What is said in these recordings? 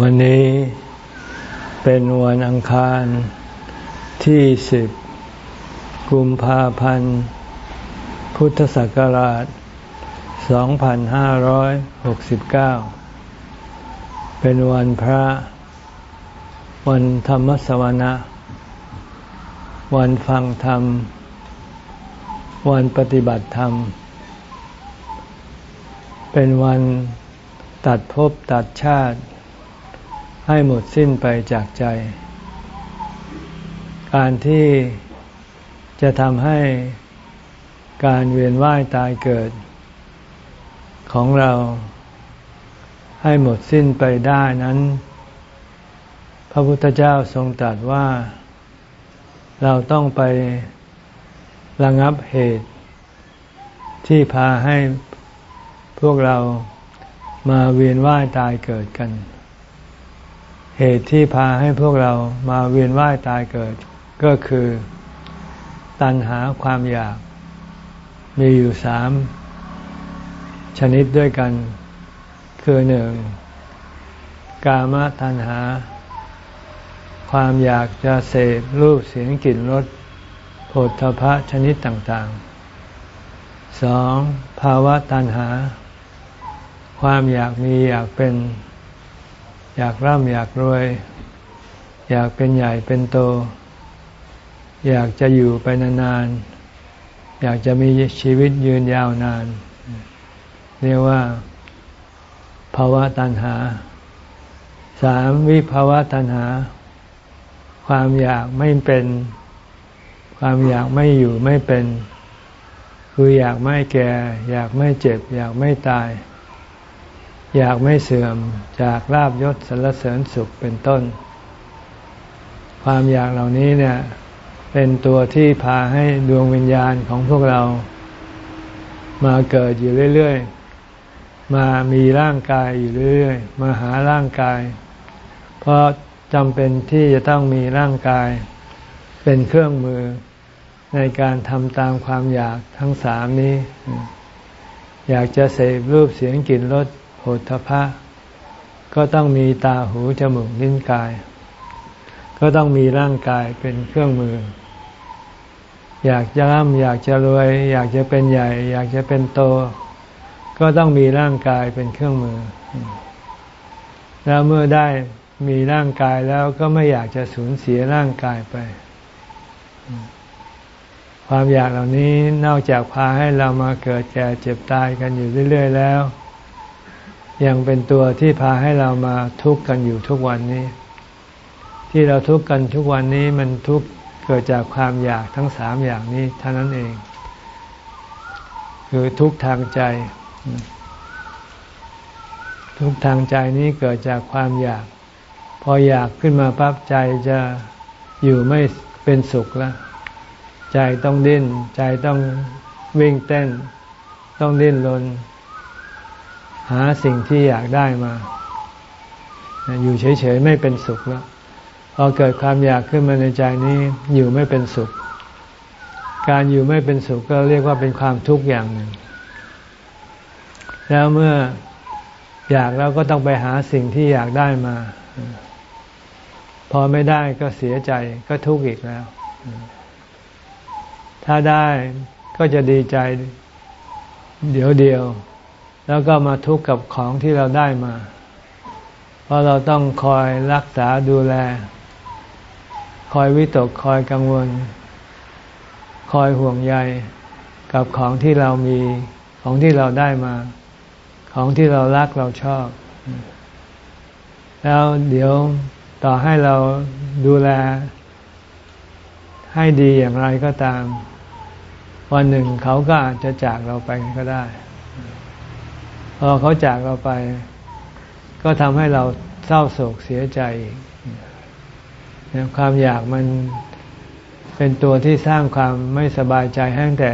วันนี้เป็นวันอังคารที่สิบกุมภาพันธ์ พุทธศักราช 2569 เป็นวันพระ วันธรรมสวนะ วันฟังธรรม วันปฏิบัติธรรม เป็นวันตัดภพตัดชาติ ให้หมดสิ้นไปจากใจ การที่จะทำให้การเวียนว่ายตายเกิด ของเราให้หมดสิ้นไปได้นั้น พระพุทธเจ้าทรงตรัสว่า เราต้องไประงับเหตุ ที่พาให้พวกเรามาเวียนว่ายตายเกิดกัน เหตุที่พาให้พวกเรามาเวียนว่ายตายเกิด ก็คือตัณหาความอยาก มีอยู่สามชนิดด้วยกัน คือหนึ่งกามตัณหา ความอยากจะเสพรูปเสียงกลิ่นรสโผฏฐพะชนิดต่างๆสองภาวะตัณหา ความอยากมีอยากเป็น อยากร่ำอยากรวย อยากเป็นใหญ่เป็นโต อยากจะอยู่ไปนานๆ อยากจะมีชีวิตยืนยาวนาน เรียกว่าภาวะตัณหา สามวิภาวะตัณหา ความอยากไม่เป็น ความอยากไม่อยู่ไม่เป็น คืออยากไม่แก่ อยากไม่เจ็บ อยากไม่ตาย อยากไม่เสื่อมจากลาบยศสรรเสริญสุขเป็นต้น ความอยากเหล่านี้เนี่ยเป็นตัวที่พาให้ดวงวิญญาณของพวกเรา มาเกิดอยู่เรื่อยๆ มามีร่างกายอยู่เรื่อยๆ มาหาร่างกาย เพราะจำเป็นที่จะต้องมีร่างกาย เป็นเครื่องมือในการทำตามความอยากทั้งสามนี้ อยากจะเสพรูปเสียงกลิ่นรส โผฏฐะก็ต้องมีตาหูจมูกลิ้นกาย ก็ต้องมีร่างกายเป็นเครื่องมือ อยากจะร่ำอยากจะรวย อยากจะเป็นใหญ่ อยากจะเป็นโต ก็ต้องมีร่างกายเป็นเครื่องมือ แล้วเมื่อได้มีร่างกายแล้วก็ไม่อยากจะสูญเสียร่างกายไป ความอยากเหล่านี้นอกจากพาให้เรามาเกิดแก่เจ็บตายกันอยู่เรื่อย ๆ แล้ว ยังเป็นตัวที่พาให้เรามาทุกข์กันอยู่ทุกวันนี้ ที่เราทุกข์กันทุกวันนี้มันทุกข์เกิดจากความอยากทั้งสามอย่างนี้เท่านั้นเอง คือทุกข์ทางใจ ทุกข์ทางใจนี้เกิดจากความอยาก พออยากขึ้นมาปั๊บใจจะอยู่ไม่เป็นสุขแล้วใจต้องดิ้น ใจต้องวิ่งเต้น ต้องดิ้นรน หาสิ่งที่อยากได้มา อยู่เฉยๆไม่เป็นสุขแล้วพอเกิดความอยากขึ้นมาในใจนี้อยู่ไม่เป็นสุข การอยู่ไม่เป็นสุขก็เรียกว่าเป็นความทุกข์อย่างหนึ่ง แล้วเมื่ออยากแล้วก็ต้องไปหาสิ่งที่อยากได้มา พอไม่ได้ก็เสียใจก็ทุกข์อีกแล้ว ถ้าได้ก็จะดีใจ เดี๋ยวเดียว แล้วก็มาทุกข์กับของที่เราได้มา เพราะเราต้องคอยรักษาดูแล คอยวิตกคอยกังวล คอยห่วงใยกับของที่เรามีของที่เราได้มา ของที่เรารักเราชอบ แล้วเดี๋ยวต่อให้เราดูแล ให้ดีอย่างไรก็ตาม วันหนึ่งเขาก็อาจจะจากเราไปก็ได้ พอเขาจากเราไป ก็ทำให้เราเศร้าโศกเสียใจอีกความอยากมันเป็นตัวที่สร้างความไม่สบายใจให้แต่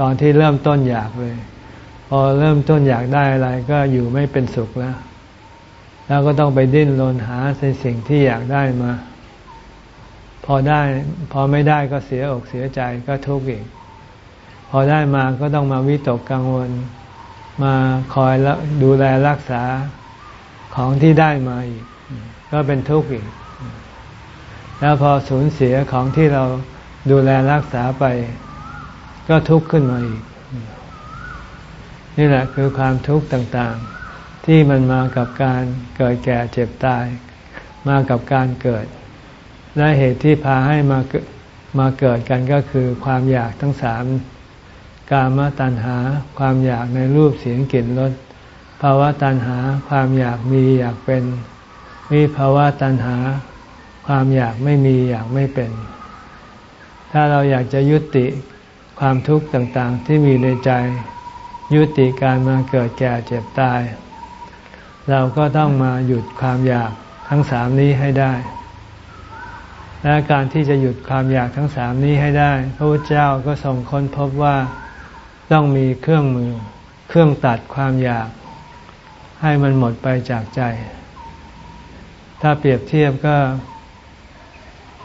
ตอนที่เริ่มต้นอยากเลย พอเริ่มต้นอยากได้อะไรก็อยู่ไม่เป็นสุขแล้ว แล้วก็ต้องไปดิ้นรนหาในสิ่งที่อยากได้มา พอได้ พอไม่ได้ก็เสียอกเสียใจก็ทุกข์อีก พอได้มาก็ต้องมาวิตกกังวล มาคอยดูแลรักษาของที่ได้มาอีก ก็เป็นทุกข์อีก แล้วพอสูญเสียของที่เราดูแลรักษาไป ก็ทุกข์ขึ้นมาอีก นี่แหละคือความทุกข์ต่างๆ ที่มันมากับการเกิดแก่เจ็บตาย มากับการเกิด และเหตุที่พาให้มามาเกิดกันก็คือความอยากทั้งสาม กามตัณหาความอยากในรูปเสียงกลิ่นรสภาวะตัณหาความอยากมีอยากเป็น วิภาวะตัณหา ความอยากไม่มีอยากไม่เป็น ถ้าเราอยากจะยุติความทุกข์ต่างๆ ที่มีในใจ ยุติการมาเกิดแก่เจ็บตาย เราก็ต้องมาหยุดความอยากทั้งสามนี้ให้ได้ และการที่จะหยุดความอยากทั้งสามนี้ให้ได้ พระพุทธเจ้าก็ทรงค้นพบว่า ต้องมีเครื่องมือ เครื่องตัดความอยาก ให้มันหมดไปจากใจ ถ้าเปรียบเทียบก็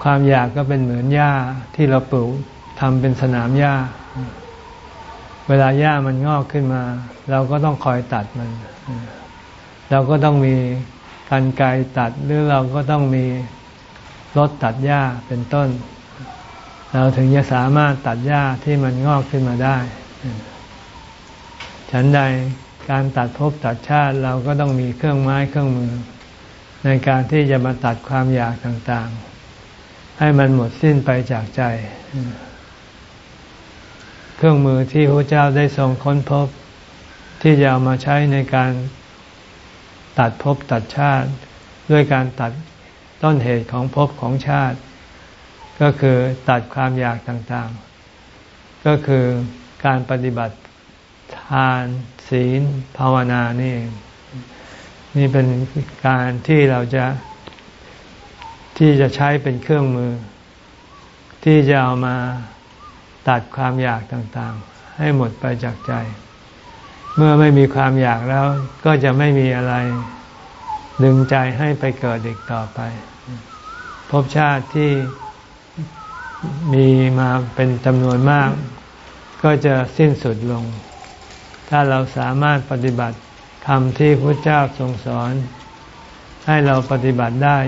ความอยากก็เป็นเหมือนหญ้าที่เราปลูกทำเป็นสนามหญ้า เวลาหญ้ามันงอกขึ้นมา เราก็ต้องคอยตัดมัน เราก็ต้องมีกันไกตัดหรือเราก็ต้องมีรถตัดหญ้าเป็นต้น เราถึงจะสามารถตัดหญ้าที่มันงอกขึ้นมาได้ ฉันใดการตัดภพตัดชาติเราก็ต้องมีเครื่องไม้เครื่องมือ ในการที่จะมาตัดความอยากต่างๆ ให้มันหมดสิ้นไปจากใจ เครื่องมือที่พระเจ้าได้ทรงค้นพบ ที่จะเอามาใช้ในการตัดภพตัดชาติ ด้วยการตัดต้นเหตุของภพของชาติ ก็คือตัดความอยากต่างๆ ก็คือ การปฏิบัติทานศีล ภาวนานี่ นี่เป็นการที่เราจะที่จะใช้เป็นเครื่องมือ ที่จะเอามาตัดความอยากต่างๆ ให้หมดไปจากใจ เมื่อไม่มีความอยากแล้ว ก็จะไม่มีอะไร ดึงใจให้ไปเกิดอีกต่อไป ภพชาติที่มีมาเป็นจำนวนมาก ก็จะสิ้นสุดลง ถ้าเราสามารถปฏิบัติธรรมที่พระเจ้าทรงสอน ให้เราปฏิบัติได้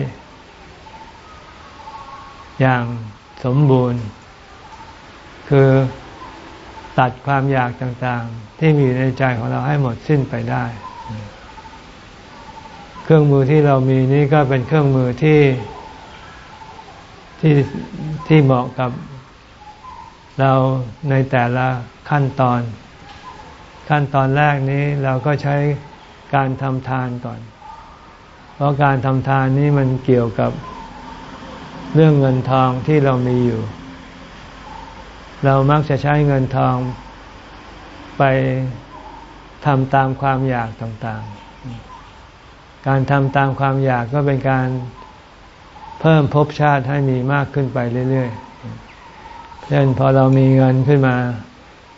อย่างสมบูรณ์ คือตัดความอยากต่างๆ ที่มีอยู่ในใจของเราให้หมดสิ้นไปได้ เครื่องมือที่เรามีนี้ก็เป็นเครื่องมือที่ที่ที่เหมาะกับ เราในแต่ละขั้นตอน ขั้นตอนแรกนี้เราก็ใช้การทำทานก่อน เพราะการทำทานนี้มันเกี่ยวกับเรื่องเงินทองที่เรามีอยู่ เรามักจะใช้เงินทองไปทำตามความอยากต่างๆ การทำตามความอยากก็เป็นการเพิ่มภพชาติให้มีมากขึ้นไปเรื่อยๆ เช่นพอเรามีเงินขึ้นมา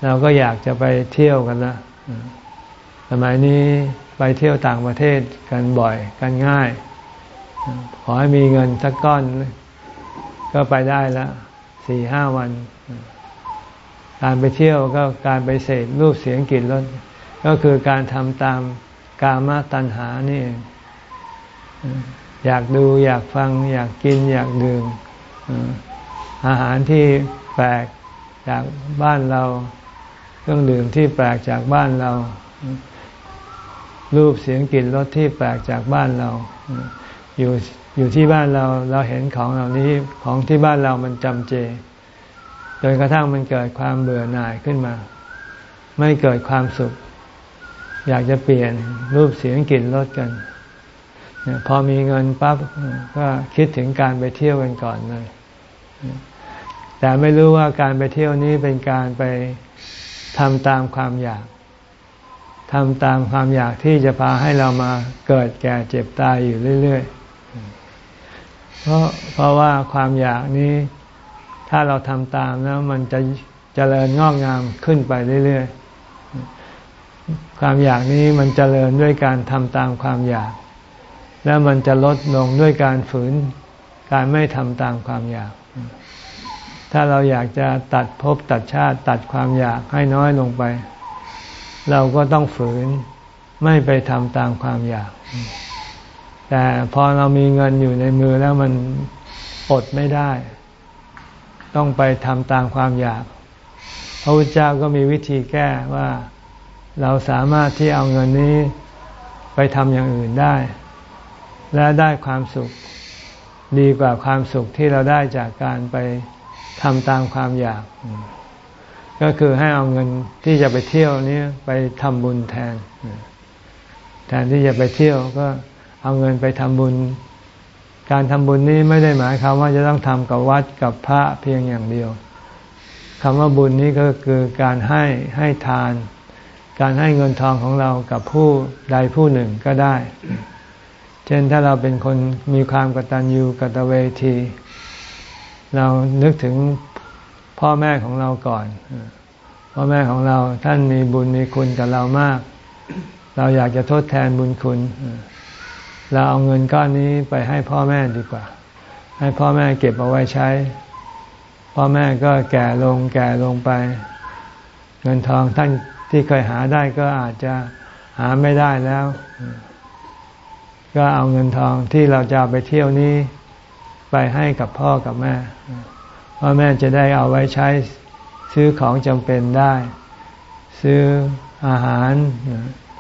เราก็อยากจะไปเที่ยวกันละสมัยนี้ไปเที่ยวต่างประเทศกันบ่อยกันง่าย ขอให้มีเงินสักก้อน ก็ไปได้ละสี่ห้าวัน การไปเที่ยวก็การไปเสพรูปเสียงกลิ่นรสก็คือการทำตามกามาตัณหานี่อยากดูอยากฟัง อยากกินอยากดื่มอาหารที่ แปลกจากบ้านเรา เครื่องดื่มที่แปลกจากบ้านเรา รูปเสียงกลิ่นรสที่แปลกจากบ้านเรา อยู่อยู่ที่บ้านเราเราเห็นของเหล่านี้ของที่บ้านเรามันจำเจจนกระทั่งมันเกิดความเบื่อหน่ายขึ้นมา ไม่เกิดความสุข อยากจะเปลี่ยนรูปเสียงกลิ่นรสกันพอมีเงินปั๊บก็คิดถึงการไปเที่ยวกันก่อนเลย แต่ไม่รู้ว่าการไปเที่ยวนี้เป็นการไปทำตามความอยากทำตามความอยากที่จะพาให้เรามาเกิดแก่เจ็บตายอยู่เรื่อย ๆ เพราะเพราะว่าความอยากนี้ ถ้าเราทำตามแล้วมันจะจะเจริญงอกงามขึ้นไปเรื่อย ๆ ความอยากนี้มันจเจริญด้วยการทำตามความอยาก แล้วมันจะลดลงด้วยการฝืนการไม่ทำตามความอยาก ถ้าเราอยากจะตัดภพตัดชาติตัดความอยากให้น้อยลงไป เราก็ต้องฝืนไม่ไปทำตามความอยาก แต่พอเรามีเงินอยู่ในมือแล้วมันอดไม่ได้ ต้องไปทำตามความอยาก พระพุทธเจ้าก็มีวิธีแก้ว่าเราสามารถที่เอาเงินนี้ไปทำอย่างอื่นได้ และได้ความสุขดีกว่าความสุขที่เราได้จากการไป ทำตามความอยาก ก็คือให้เอาเงินที่จะไปเที่ยวนี้ไปทำบุญแทน แทนที่จะไปเที่ยวก็เอาเงินไปทำบุญ การทำบุญนี้ไม่ได้หมายความว่าจะต้องทำกับวัดกับพระเพียงอย่างเดียวคำว่าบุญนี้ก็คือการให้ให้ทาน การให้เงินทองของเรากับผู้ใดผู้หนึ่งก็ได้ เช่นถ้าเราเป็นคนมีความกตัญญูกตเวที เรานึกถึงพ่อแม่ของเราก่อน พ่อแม่ของเราท่านมีบุญมีคุณกับเรามาก เราอยากจะทดแทนบุญคุณ เราเอาเงินก้อนนี้ไปให้พ่อแม่ดีกว่า ให้พ่อแม่เก็บเอาไว้ใช้ พ่อแม่ก็แก่ลงแก่ลงไป เงินทองท่านที่เคยหาได้ก็อาจจะหาไม่ได้แล้ว ก็เอาเงินทองที่เราจะไปเที่ยวนี้ ไปให้กับพ่อกับแม่ พ่อแม่จะได้เอาไว้ใช้ซื้อของจำเป็นได้ ซื้ออาหาร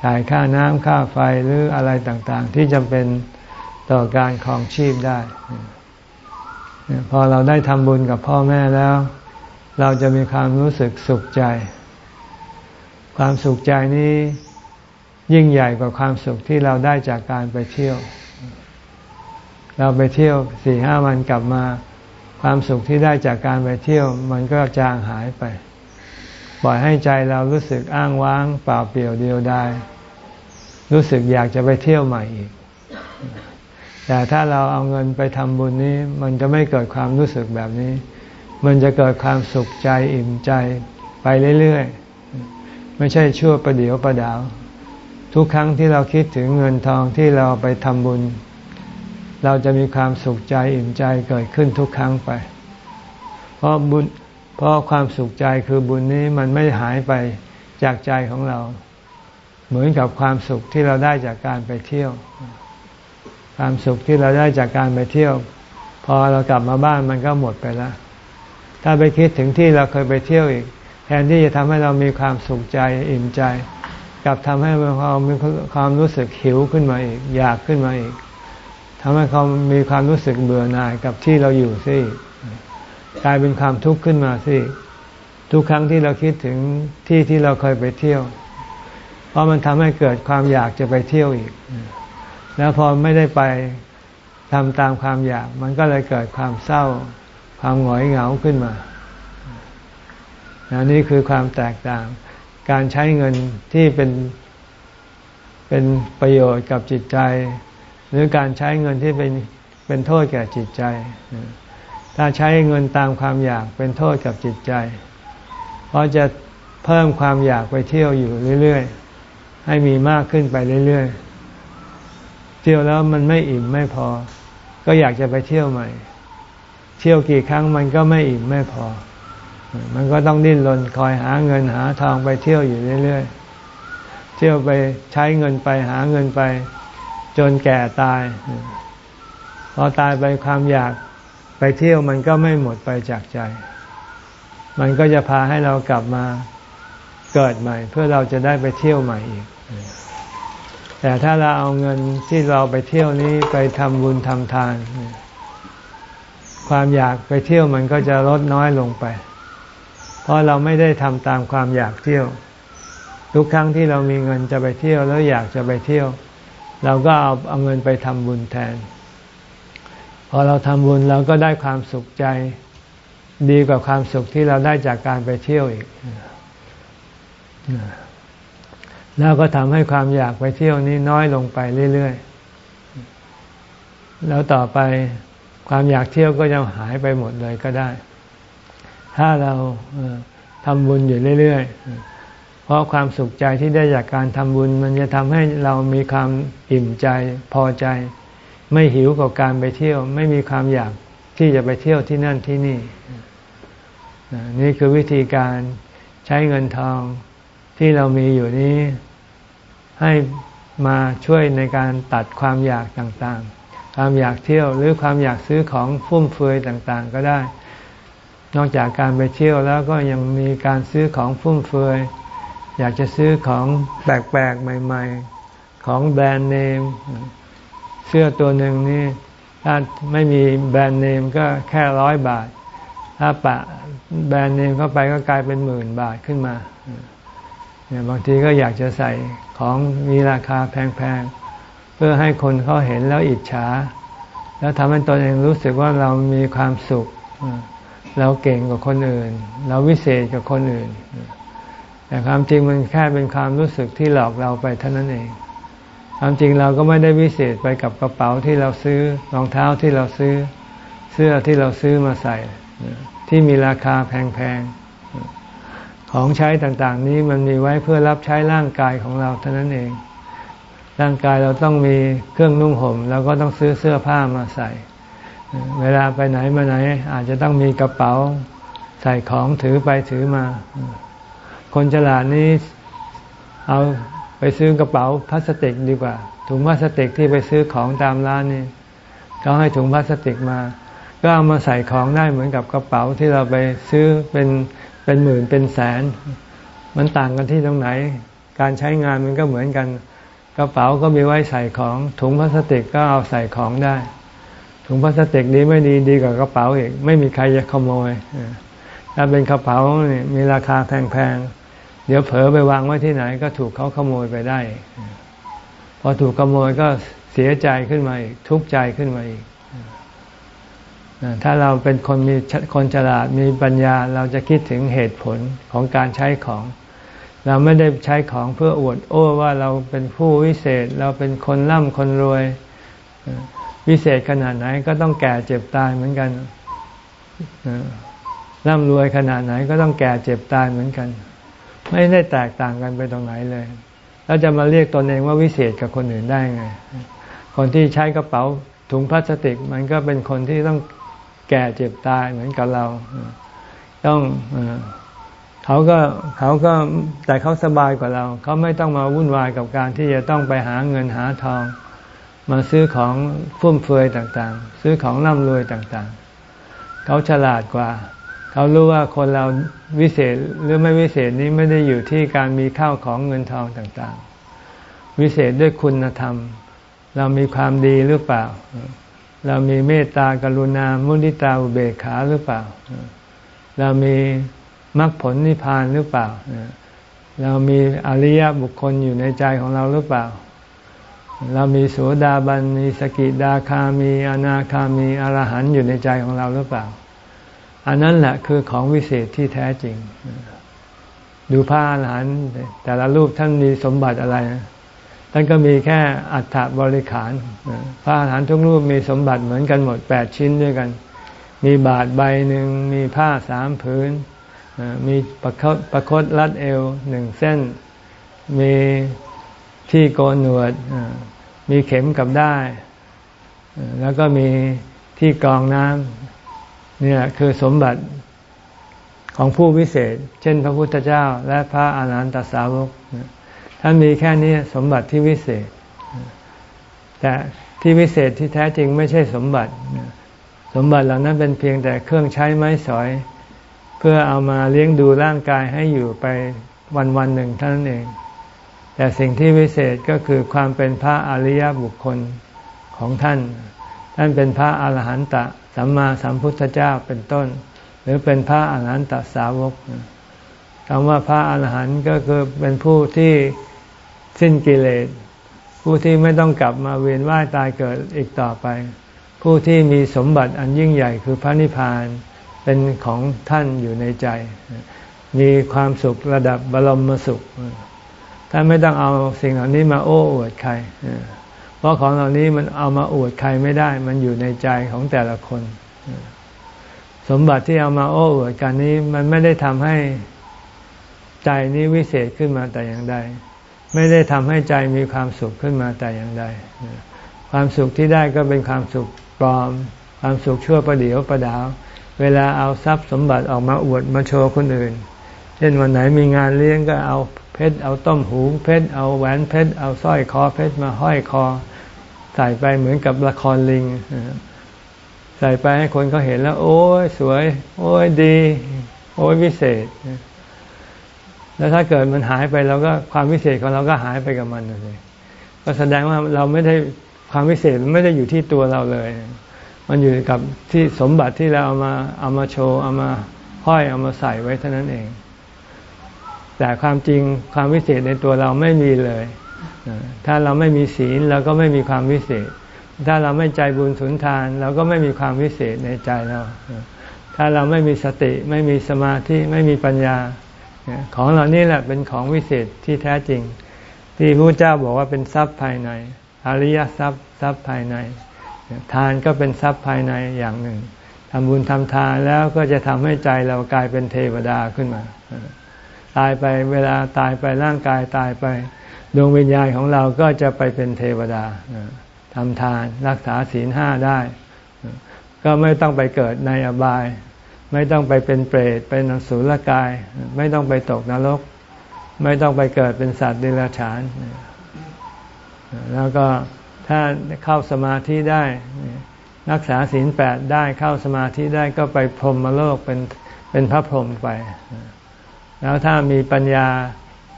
จ่ายค่าน้ำค่าไฟหรืออะไรต่างๆ ที่จำเป็นต่อการครองชีพได้ พอเราได้ทำบุญกับพ่อแม่แล้ว เราจะมีความรู้สึกสุขใจ ความสุขใจนี้ยิ่งใหญ่กว่าความสุขที่เราได้จากการไปเที่ยว เราไปเที่ยวสี่ห้าวันกลับมา ความสุขที่ได้จากการไปเที่ยว มันก็จางหายไปปล่อยให้ใจเรารู้สึกอ้างว้างเปล่าเปลี่ยวเดียวดายรู้สึกอยากจะไปเที่ยวใหม่อีก แต่ถ้าเราเอาเงินไปทำบุญนี้ มันจะไม่เกิดความรู้สึกแบบนี้ มันจะเกิดความสุขใจอิ่มใจไปเรื่อยๆ ไม่ใช่ชั่วประเดียวประดาว ทุกครั้งที่เราคิดถึงเงินทองที่เราไปทำบุญ เราจะมีความสุขใจอิ่มใจเกิดขึ้นทุกครั้งไป เพราะบุญเพราะความสุขใจคือบุญนี้มันไม่หายไปจากใจของเรา เหมือนกับความสุขที่เราได้จากการไปเที่ยว ความสุขที่เราได้จากการไปเที่ยว พอเรากลับมาบ้านมันก็หมดไปแล้วถ้าไปคิดถึงที่เราเคยไปเที่ยวอีก แทนที่จะทำให้เรามีความสุขใจอิ่มใจ กลับทำให้เรามีความรู้สึกหิวขึ้นมาอีก อยากขึ้นมาอีก ทำให้เขามีความรู้สึกเบื่อหน่ายกับที่เราอยู่ซิกลายเป็นความทุกข์ขึ้นมาสิทุกครั้งที่เราคิดถึงที่ที่เราเคยไปเที่ยว เพราะมันทำให้เกิดความอยากจะไปเที่ยวอีก แล้วพอไม่ได้ไปทำตามความอยาก มันก็เลยเกิดความเศร้า ความหงอยเหงาขึ้นมานี่คือความแตกต่าง การใช้เงินที่เป็นเป็นประโยชน์กับจิตใจ หรือการใช้เงินที่เป็นเป็นโทษแก่จิตใจ ถ้าใช้เงินตามความอยากเป็นโทษกับจิตใจ เพราะจะเพิ่มความอยากไปเที่ยวอยู่เรื่อยๆ ให้มีมากขึ้นไปเรื่อยๆ เที่ยวแล้วมันไม่อิ่มไม่พอ ก็อยากจะไปเที่ยวใหม่ เที่ยวกี่ครั้งมันก็ไม่อิ่มไม่พอ มันก็ต้องดิ้นรนคอยหาเงินหาทองไปเที่ยวอยู่เรื่อยๆ เที่ยวไปใช้เงินไปหาเงินไป จนแก่ตาย พอตายไปความอยากไปเที่ยวมันก็ไม่หมดไปจากใจ มันก็จะพาให้เรากลับมาเกิดใหม่ เพื่อเราจะได้ไปเที่ยวใหม่อีก แต่ถ้าเราเอาเงินที่เราไปเที่ยวนี้ไปทำบุญทำทาน ความอยากไปเที่ยวมันก็จะลดน้อยลงไป เพราะเราไม่ได้ทำตามความอยากเที่ยว ทุกครั้งที่เรามีเงินจะไปเที่ยวแล้วอยากจะไปเที่ยว เราก็เอาเอาเงินไปทำบุญแทน พอเราทำบุญเราก็ได้ความสุขใจดีกว่าความสุขที่เราได้จากการไปเที่ยวอีก แล้วก็ทำให้ความอยากไปเที่ยวนี้น้อยลงไปเรื่อยๆ แล้วต่อไปความอยากเที่ยวก็จะหายไปหมดเลยก็ได้ ถ้าเราทำบุญอยู่เรื่อยๆ เพราะความสุขใจที่ได้จากการทำบุญ มันจะทำให้เรามีความอิ่มใจพอใจ ไม่หิวกับการไปเที่ยว ไม่มีความอยากที่จะไปเที่ยวที่นั่นที่นี่ นี่คือวิธีการใช้เงินทองที่เรามีอยู่นี้ ให้มาช่วยในการตัดความอยากต่างๆ ความอยากเที่ยวหรือความอยากซื้อของฟุ่มเฟือยต่างๆ ก็ได้ นอกจากการไปเที่ยวแล้วก็ยังมีการซื้อของฟุ่มเฟือย อยากจะซื้อของแปลกๆใหม่ ๆ ของแบรนด์เนม เสื้อตัวหนึ่งนี่ถ้าไม่มีแบรนด์เนมก็แค่ร้อยบาท ถ้าปะแบรนด์เนมเข้าไปก็กลายเป็นหมื่นบาทขึ้นมาเนี่ยบางทีก็อยากจะใส่ของมีราคาแพงๆ เพื่อให้คนเขาเห็นแล้วอิจฉา แล้วทำให้ตนเองรู้สึกว่าเรามีความสุข เราเก่งกว่าคนอื่น เราวิเศษกว่าคนอื่น แต่ความจริงมันแค่เป็นความรู้สึกที่หลอกเราไปเท่านั้นเอง ความจริงเราก็ไม่ได้วิเศษไปกับกระเป๋าที่เราซื้อรองเท้าที่เราซื้อ เสื้อที่เราซื้อมาใส่ ที่มีราคาแพงๆของใช้ต่างๆ นี้มันมีไว้เพื่อรับใช้ร่างกายของเราเท่านั้นเอง ร่างกายเราต้องมีเครื่องนุ่งห่มเราก็ต้องซื้อเสื้อผ้ามาใส่ เวลาไปไหนมาไหน อาจจะต้องมีกระเป๋าใส่ของถือไปถือมา คนฉลาดนี้เอาไปซื้อกระเป๋าพลาสติกดีกว่า ถุงพลาสติกที่ไปซื้อของตามร้านนี่เขาให้ถุงพลาสติกมา ก็เอามาใส่ของได้เหมือนกับกระเป๋าที่เราไปซื้อเป็นเป็นหมื่นเป็นแสน มันต่างกันที่ตรงไหน การใช้งานมันก็เหมือนกัน กระเป๋าก็มีไว้ใส่ของ ถุงพลาสติกก็เอาใส่ของได้ ถุงพลาสติกนี้ไม่ดีดีกว่ากระเป๋าอีกไม่มีใครจะขโมยถ้าเป็นกระเป๋านี่มีราคาแพงๆ เดี๋ยวเผลอไปวางไว้ที่ไหนก็ถูกเขาขโมยไปได้ พอถูกขโมยก็เสียใจขึ้นมาอีกทุกข์ใจขึ้นมาอีกถ้าเราเป็นคนมีคนฉลาดมีปัญญาเราจะคิดถึงเหตุผลของการใช้ของ เราไม่ได้ใช้ของเพื่ออวดโอ้ว่าเราเป็นผู้วิเศษ เราเป็นคนร่ำคนรวย วิเศษขนาดไหนก็ต้องแก่เจ็บตายเหมือนกันร่ำรวยขนาดไหนก็ต้องแก่เจ็บตายเหมือนกัน ไม่ได้แตกต่างกันไปตรงไหนเลย แล้วจะมาเรียกตนเองว่าวิเศษกับคนอื่นได้ไง คนที่ใช้กระเป๋าถุงพลาสติก มันก็เป็นคนที่ต้องแก่เจ็บตายเหมือนกับเรา ต้องเขาก็เขาก็แต่เขาสบายกว่าเรา เขาไม่ต้องมาวุ่นวายกับการที่จะต้องไปหาเงินหาทอง มาซื้อของฟุ่มเฟือยต่างๆ ซื้อของร่ำรวยต่างๆ เขาฉลาดกว่า เขารู้ว่าคนเราวิเศษหรือไม่วิเศษนี้ไม่ได้อยู่ที่การมีข้าวของเงินทองต่างๆ วิเศษด้วยคุณธรรม เรามีความดีหรือเปล่า เรามีเมตตากรุณามุนิตาอุเบกขาหรือเปล่า เรามีมรรคผลนิพพานหรือเปล่า เรามีอริยบุคคลอยู่ในใจของเราหรือเปล่า เรามีโสดาบันมีสกิดาคามีอนาคามีอรหันต์อยู่ในใจของเราหรือเปล่า อันนั้นแหละคือของวิเศษที่แท้จริง ดูพระอรหันต์แต่ละรูปท่านมีสมบัติอะไรท่านก็มีแค่อัฐบริขารพระอาหารทุกรูปมีสมบัติเหมือนกันหมดแปดชิ้นด้วยกัน มีบาทใบหนึ่งมีผ้าสามผืนมีประคตประคตรัดเอวหนึ่งเส้น มีที่โกนหนวดมีเข็มกับได้ แล้วก็มีที่กรองน้ำนี่ยคือสมบัติของผู้วิเศษ เช่น พระพุทธเจ้า และพระอาหารหันตสาวกท่านมีแค่นี้สมบัติที่วิเศษ แต่ที่วิเศษที่แท้จริงไม่ใช่สมบัติ สมบัติเหล่านั้นเป็นเพียงแต่เครื่องใช้ไม้สอย เพื่อเอามาเลี้ยงดูร่างกายให้อยู่ไปวันวันหนึ่งเท่านั้นเอง แต่สิ่งที่วิเศษก็คือความเป็นพระอริยบุคคลของท่าน ท่านเป็นพระอาหารหันตะ สัมมาสัมพุทธเจ้าเป็นต้น หรือเป็นพระอาหารหันตสาวกคำว่าพระอาหารหันต์ก็คือเป็นผู้ที่สิ้นกิเลส ผู้ที่ไม่ต้องกลับมาเวียนว่ายตายเกิดอีกต่อไป ผู้ที่มีสมบัติอันยิ่งใหญ่คือพระนิพพานเป็นของท่านอยู่ในใจ มีความสุขระดับบรมสุขท่านไม่ต้องเอาสิ่งเหล่านี้มาโอ้อวดใคร เพราะของเหล่านี้มันเอามาอวดใครไม่ได้ มันอยู่ในใจของแต่ละคน สมบัติที่เอามาโอ้อวดกันนี้มันไม่ได้ทำให้ใจนี้วิเศษขึ้นมาแต่อย่างใด ไม่ได้ทำให้ใจมีความสุขขึ้นมาแต่อย่างใด ความสุขที่ได้ก็เป็นความสุขปลอม ความสุขชั่วประเดียวประดาว เวลาเอาทรัพย์สมบัติออกมาอวดมาโชว์คนอื่น เช่นวันไหนมีงานเลี้ยงก็เอาเพชรเอาต้มหูเพชรเอาแหวนเพชรเอาสร้อยคอเพชรมาห้อยคอ ใส่ไปเหมือนกับละครลิงใส่ไปให้คนเขาเห็นแล้ว โอ้ยสวย โอ้ยดี โอ้ยวิเศษ แล้วถ้าเกิดมันหายไปเราก็ความวิเศษของเราก็หายไปกับมันเลยก็แสดงว่าเราไม่ได้ความวิเศษมันไม่ได้อยู่ที่ตัวเราเลย มันอยู่กับที่สมบัติที่เราเอามาเอามาโชว์เอามาห้อยเอามาใส่ไว้เท่านั้นเอง แต่ความจริงความวิเศษในตัวเราไม่มีเลย ถ้าเราไม่มีศีลเราก็ไม่มีความวิเศษ ถ้าเราไม่ใจบุญสุนทาน เราก็ไม่มีความวิเศษในใจเรา ถ้าเราไม่มีสติไม่มีสมาธิไม่มีปัญญา ของเหล่านี้แหละเป็นของวิเศษที่แท้จริง ที่พระเจ้าบอกว่าเป็นทรัพย์ภายในอริยทรัพย์ทรัพย์ภายใน ทานก็เป็นทรัพย์ภายในอย่างหนึ่งทำบุญทำทานแล้วก็จะทำให้ใจเรากลายเป็นเทวดาขึ้นมา ตายไปเวลาตายไปร่างกายตายไป ดวงวิญญาณของเราก็จะไปเป็นเทวดาทำทานรักษาศีลห้าได้ ก็ไม่ต้องไปเกิดในอบาย ไม่ต้องไปเป็นเปรตเป็นอสุรกาย ไม่ต้องไปตกนรก ไม่ต้องไปเกิดเป็นสัตว์เดรัจฉาน แล้วก็ถ้าเข้าสมาธิได้รักษาศีลแปดได้เข้าสมาธิได้ก็ไปพรหมโลกเป็นเป็นพระพรหมไป แล้วถ้ามีปัญญา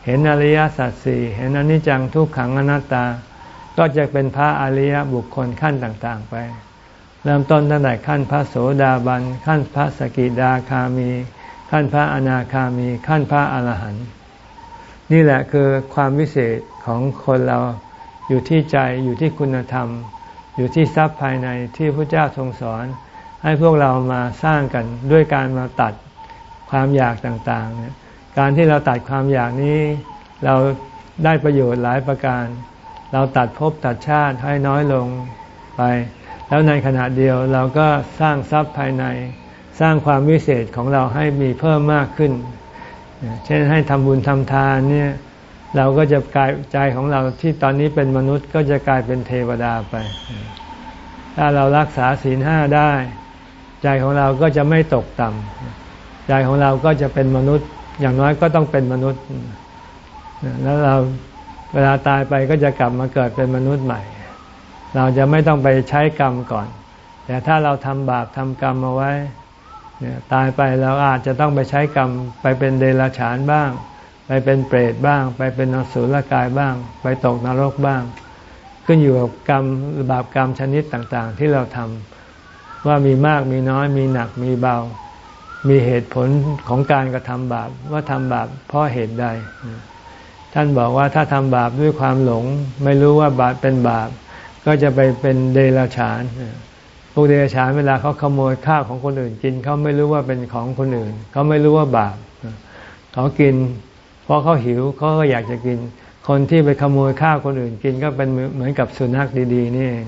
เห็นอริยสัจสี่เห็นอนิจจังทุกขังอนัตตา ก็จะเป็นพระอริยบุคคลขั้นต่างๆไป เริ่มต้นตั้งแต่ขั้นพระโสดาบัน ขั้นพระสกิดาคามี ขั้นพระอนาคามี ขั้นพระอรหันต์นี่แหละคือความวิเศษของคนเราอยู่ที่ใจอยู่ที่คุณธรรม อยู่ที่ทรัพย์ภายในที่พระเจ้าทรงสอน ให้พวกเรามาสร้างกันด้วยการมาตัดความอยากต่างๆเนี่ย การที่เราตัดความอยากนี้ เราได้ประโยชน์หลายประการ เราตัดภพตัดชาติให้น้อยลงไป แล้วในขณะเดียวเราก็สร้างทรัพย์ภายใน สร้างความวิเศษของเราให้มีเพิ่มมากขึ้น เช่นให้ทำบุญทำทานเนี่ยเราก็จะกลายใจของเราที่ตอนนี้เป็นมนุษย์ก็จะกลายเป็นเทวดาไป ถ้าเรารักษาศีลห้าได้ ใจของเราก็จะไม่ตกต่ำใจของเราก็จะเป็นมนุษย์ อย่างน้อยก็ต้องเป็นมนุษย์ แล้วเราเวลาตายไปก็จะกลับมาเกิดเป็นมนุษย์ใหม่ เราจะไม่ต้องไปใช้กรรมก่อน แต่ถ้าเราทำบาปทำกรรมเอาไว้ตายไปเราอาจจะต้องไปใช้กรรม ไปเป็นเดรัจฉานบ้าง ไปเป็นเปรตบ้าง ไปเป็นนสุลกายบ้าง ไปตกนรกบ้าง ขึ้นอยู่กับกรรมบาปกรรมชนิดต่างๆ ที่เราทำว่ามีมากมีน้อยมีหนักมีเบา มีเหตุผลของการกระทำบาปว่าทำบาปเพราะเหตุใด ท่านบอกว่าถ้าทำบาปด้วยความหลง ไม่รู้ว่าบาปเป็นบาป ก็จะไปเป็นเดรัจฉานพวกเดรัจฉานเวลาเขาขโมยข้าวของคนอื่นกินเขาไม่รู้ว่าเป็นของคนอื่น เขาไม่รู้ว่าบาปเขากิน เพราะเขาหิวเขาก็อยากจะกิน คนที่ไปขโมยข้าวคนอื่นกินก็เป็นเหมือนกับสุนัขดี ๆ นี่เอง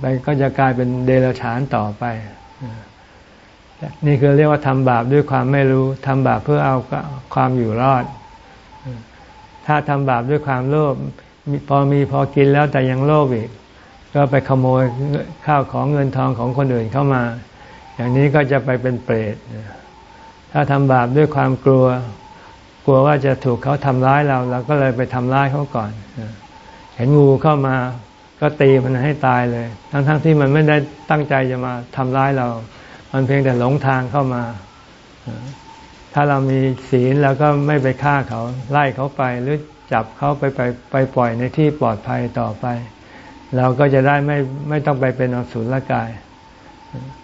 ไปก็จะกลายเป็นเดรัจฉานต่อไป นี่คือเรียกว่าทำบาปด้วยความไม่รู้ทำบาปเพื่อเอาความอยู่รอด ถ้าทำบาปด้วยความโลภพอมีพอกินแล้วแต่ยังโลภอีก ก็ไปขโมยข้าวของเงินทองของคนอื่นเข้ามา อย่างนี้ก็จะไปเป็นเปรตถ้าทำบาปด้วยความกลัว กลัวว่าจะถูกเขาทำร้ายเราเราก็เลยไปทำร้ายเขาก่อน เห็นงูเข้ามาก็ตีมันให้ตายเลย ทั้งๆทที่มันไม่ได้ตั้งใจจะมาทำร้ายเรา มันเพียงแต่หลงทางเข้ามา ถ้าเรามีศีลแล้วก็ไม่ไปฆ่าเขา ไล่เขาไปหรือจับเขาไปไปไปปล่อยในที่ปลอดภัยต่อไป เราก็จะได้ไม่ไม่ต้องไปเป็นอสุรกาย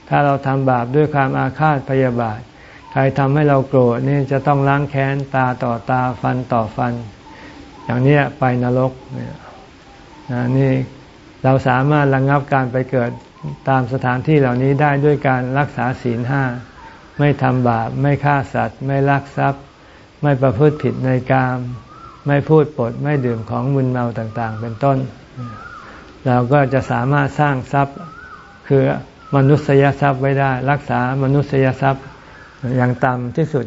ถ้าเราทำบาปด้วยความอาฆาตพยาบาท ใครทำให้เราโกรธนี่จะต้องล้างแค้นตาต่อตาฟันต่อฟัน อย่างนี้ไปนรกเนี่ยนี่เราสามารถระงงับการไปเกิด ตามสถานที่เหล่านี้ได้ด้วยการรักษาศีลห้าไม่ทำบาป ไม่ฆ่าสัตว์ ไม่ลักทรัพย์ ไม่ประพฤติผิดในกาม ไม่พูดปด ไม่ดื่มของมึนเมาต่างๆ เป็นต้น เราก็จะสามารถสร้างทรัพย์คือมนุษยทรัพย์ไว้ได้ รักษามนุษยทรัพย์อย่างต่ำที่สุด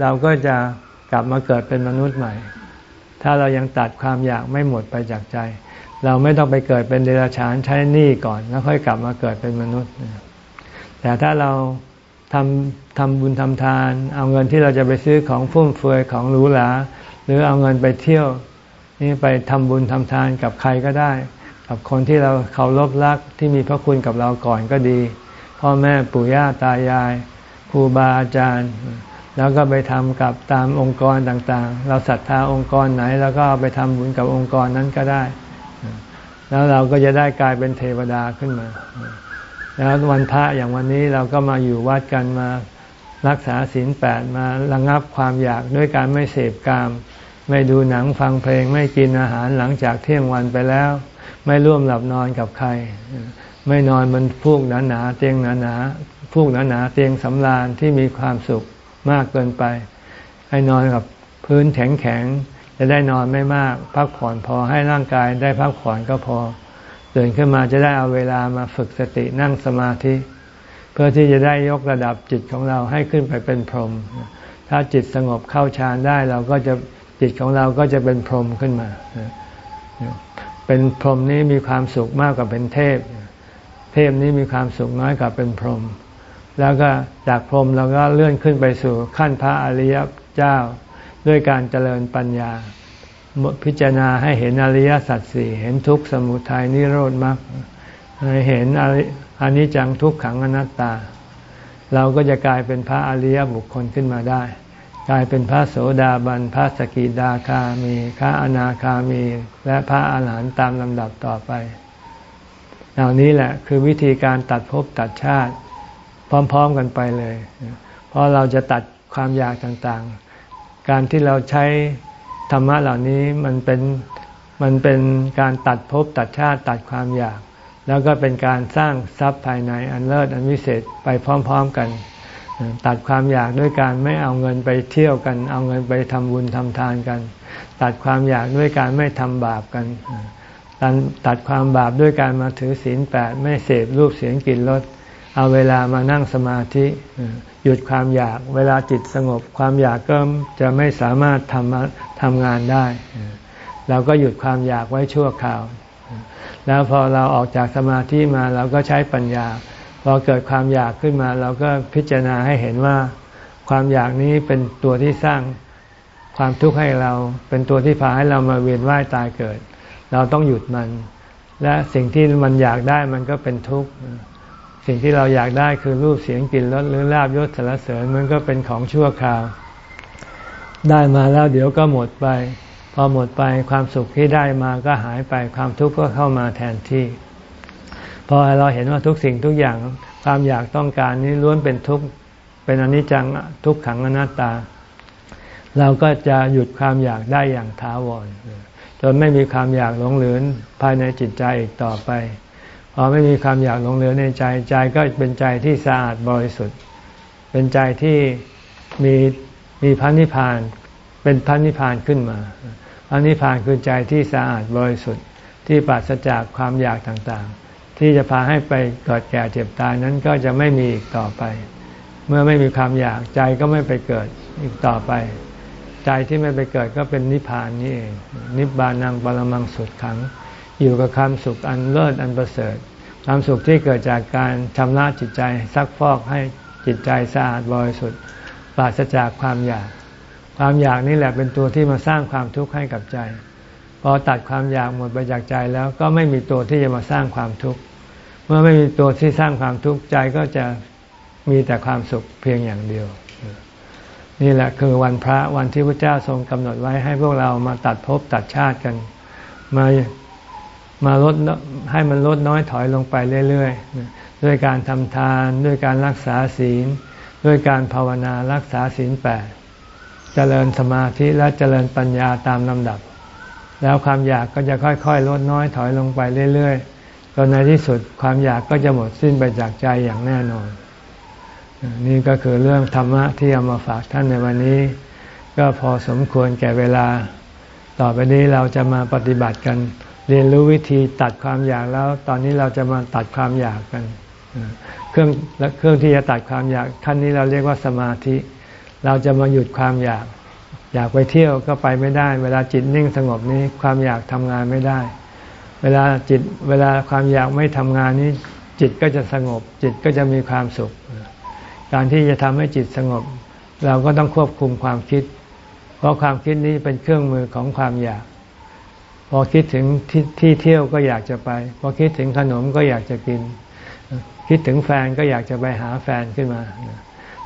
เราก็จะกลับมาเกิดเป็นมนุษย์ใหม่ ถ้าเรายังตัดความอยากไม่หมดไปจากใจ เราไม่ต้องไปเกิดเป็นเดรัจฉานใช้หนี้ก่อน แล้วค่อยกลับมาเกิดเป็นมนุษย์ แต่ถ้าเราทำทำบุญทำทาน เอาเงินที่เราจะไปซื้อของฟุ่มเฟือยของหรูหราหรือเอาเงินไปเที่ยว นี่ไปทำบุญทำทานกับใครก็ได้ กับคนที่เราเคารพรักที่มีพระคุณกับเราก่อนก็ดี พ่อแม่ปู่ย่าตายายครูบาอาจารย์ แล้วก็ไปทำกับตามองค์กรต่างๆ เราศรัทธาองค์กรไหน แล้วก็ไปทำบุญกับองค์กรนั้นก็ได้ แล้วเราก็จะได้กลายเป็นเทวดาขึ้นมา แล้ววันพระอย่างวันนี้เราก็มาอยู่วัดกันมารักษาศีลแปดมาระงับความอยากด้วยการไม่เสพกาม ไม่ดูหนังฟังเพลง ไม่กินอาหารหลังจากเที่ยงวันไปแล้ว ไม่ร่วมหลับนอนกับใคร ไม่นอนบนพูกหนาหนาเตียงหนาหนาพูกหนาหนาเตียงสำราญที่มีความสุขมากเกินไป ให้นอนกับพื้นแข็งแข็ง จะได้นอนไม่มาก พักผ่อนพอให้ร่างกายได้พักผ่อนก็พอตื่นขึ้นมาจะได้เอาเวลามาฝึกสตินั่งสมาธิ เพื่อที่จะได้ยกระดับจิตของเราให้ขึ้นไปเป็นพรหมถ้าจิตสงบเข้าฌานได้เราก็จะจิตของเราก็จะเป็นพรหมขึ้นมา เป็นพรหมนี้มีความสุขมากกว่าเป็นเทพ เทพนี้มีความสุขน้อยกว่าเป็นพรหมแล้วก็จากพรหมเราก็เลื่อนขึ้นไปสู่ขั้นพระอริยเจ้า ด้วยการเจริญปัญญา พิจารณาให้เห็นอริยสัจสี่เห็นทุกข์สมุทัยนิโรธมรรคเห็นอันนี้จังทุกขังอนัตตา เราก็จะกลายเป็นพระอริยบุคคลขึ้นมาได้ กลายเป็นพระโสดาบันพระสกิดาคามีพระอนาคามี และพระอาหารหันต์ตามลำดับต่อไปเหล่านี้แหละคือวิธีการตัดภพตัดชาติ พร้อม ๆ กันไปเลย เพราะเราจะตัดความอยากต่างๆ การที่เราใช้ธรรมะเหล่านี้มันเป็นมันเป็นการตัดภพตัดชาติตัดความอยาก แล้วก็เป็นการสร้างทรัพย์ภายในอันเลิศอันวิเศษไปพร้อม ๆกัน ตัดความอยากด้วยการไม่เอาเงินไปเที่ยวกัน เอาเงินไปทำบุญทำทานกัน ตัดความอยากด้วยการไม่ทำบาปกันตัดความบาปด้วยการมาถือศีลแปดไม่เสพรูปเสียงกลิ่นรสเอาเวลามานั่งสมาธิ หยุดความอยาก เวลาจิตสงบ ความอยากก็จะไม่สามารถทำทำงานได้ เราก็หยุดความอยากไว้ชั่วคราว แล้วพอเราออกจากสมาธิมาเราก็ใช้ปัญญา พอเกิดความอยากขึ้นมา เราก็พิจารณาให้เห็นว่า ความอยากนี้เป็นตัวที่สร้างความทุกข์ให้เรา เป็นตัวที่พาให้เรามาเวียนว่ายตายเกิด เราต้องหยุดมัน และสิ่งที่มันอยากได้มันก็เป็นทุกข์ สิ่งที่เราอยากได้คือรูปเสียงกลิ่นรสหรือลาบยศสารเสริญมันก็เป็นของชั่วคราว ได้มาแล้วเดี๋ยวก็หมดไป พอหมดไปความสุขที่ได้มาก็หายไปความทุกข์ก็เข้ามาแทนที่ พอเราเห็นว่าทุกสิ่งทุกอย่างความอยากต้องการนี้ล้วนเป็นทุกข์เป็นอนิจจังทุกขังอนัตตา เราก็จะหยุดความอยากได้อย่างท้าวรจนไม่มีความอยากหลงเหลือภายในจิตใจอีกต่อไป พอไม่มีความอยากหลงเหลือในใจใจก็เป็นใจที่สะอาดบริสุทธิ์ เป็นใจที่มีมีพันธิพาน เป็นพันธิพานขึ้นมาระนิพพานคือใจที่สะอาดบริสุทธิ์ที่ปราศจากความอยากต่างๆ ที่จะพาให้ไปเกิดแก่เจ็บตายนั้นก็จะไม่มีอีกต่อไป เมื่อไม่มีความอยากใจก็ไม่ไปเกิดอีกต่อไป ใจที่ไม่ไปเกิดก็เป็นนิพพานนี่เอง นิบานังปรมังสุดขัง อยู่กับความสุขอันเลิศอันประเสริฐ ความสุขที่เกิดจากการชำระจิตใจซักฟอกให้จิตใจสะอาดบริสุทธิ์ปราศจากความอยาก ความอยากนี่แหละเป็นตัวที่มาสร้างความทุกข์ให้กับใจพอตัดความอยากหมดไปจากใจแล้วก็ไม่มีตัวที่จะมาสร้างความทุกข์เมื่อไม่มีตัวที่สร้างความทุกข์ใจก็จะมีแต่ความสุขเพียงอย่างเดียว นี่แหละคือวันพระวันที่พระเจ้าทรงกำหนดไว้ให้พวกเรามาตัดภพตัดชาติกัน มา มาลดให้มันลดน้อยถอยลงไปเรื่อยๆ ด้วยการทำทานด้วยการรักษาศีล ด้วยการภาวนารักษาศีลแปดเจริญสมาธิและเจริญปัญญาตามลำดับ แล้วความอยากก็จะค่อยๆ ลดน้อยถอยลงไปเรื่อยๆจนในที่สุดความอยากก็จะหมดสิ้นไปจากใจอย่างแน่นอน นี่ก็คือเรื่องธรรมะที่เอามาฝากท่านในวันนี้ ก็พอสมควรแก่เวลา ต่อไปนี้เราจะมาปฏิบัติกัน เรียนรู้วิธีตัดความอยากแล้ว ตอนนี้เราจะมาตัดความอยากกันเครื่องและเครื่องที่จะตัดความอยากขั้นนี้เราเรียกว่าสมาธิ เราจะมาหยุดความอยาก อยากไปเที่ยวก็ไปไม่ได้ เวลาจิตนิ่งสงบนี้ความอยากทำงานไม่ได้ เวลาจิตเวลาความอยากไม่ทำงานนี้ จิตก็จะสงบ จิตก็จะมีความสุข การที่จะทำให้จิตสงบ เราก็ต้องควบคุมความคิด เพราะความคิดนี้เป็นเครื่องมือของความอยาก พอคิดถึงที่ที่เที่ยวก็อยากจะไป พอคิดถึงขนมก็อยากจะกิน คิดถึงแฟนก็อยากจะไปหาแฟนขึ้นมา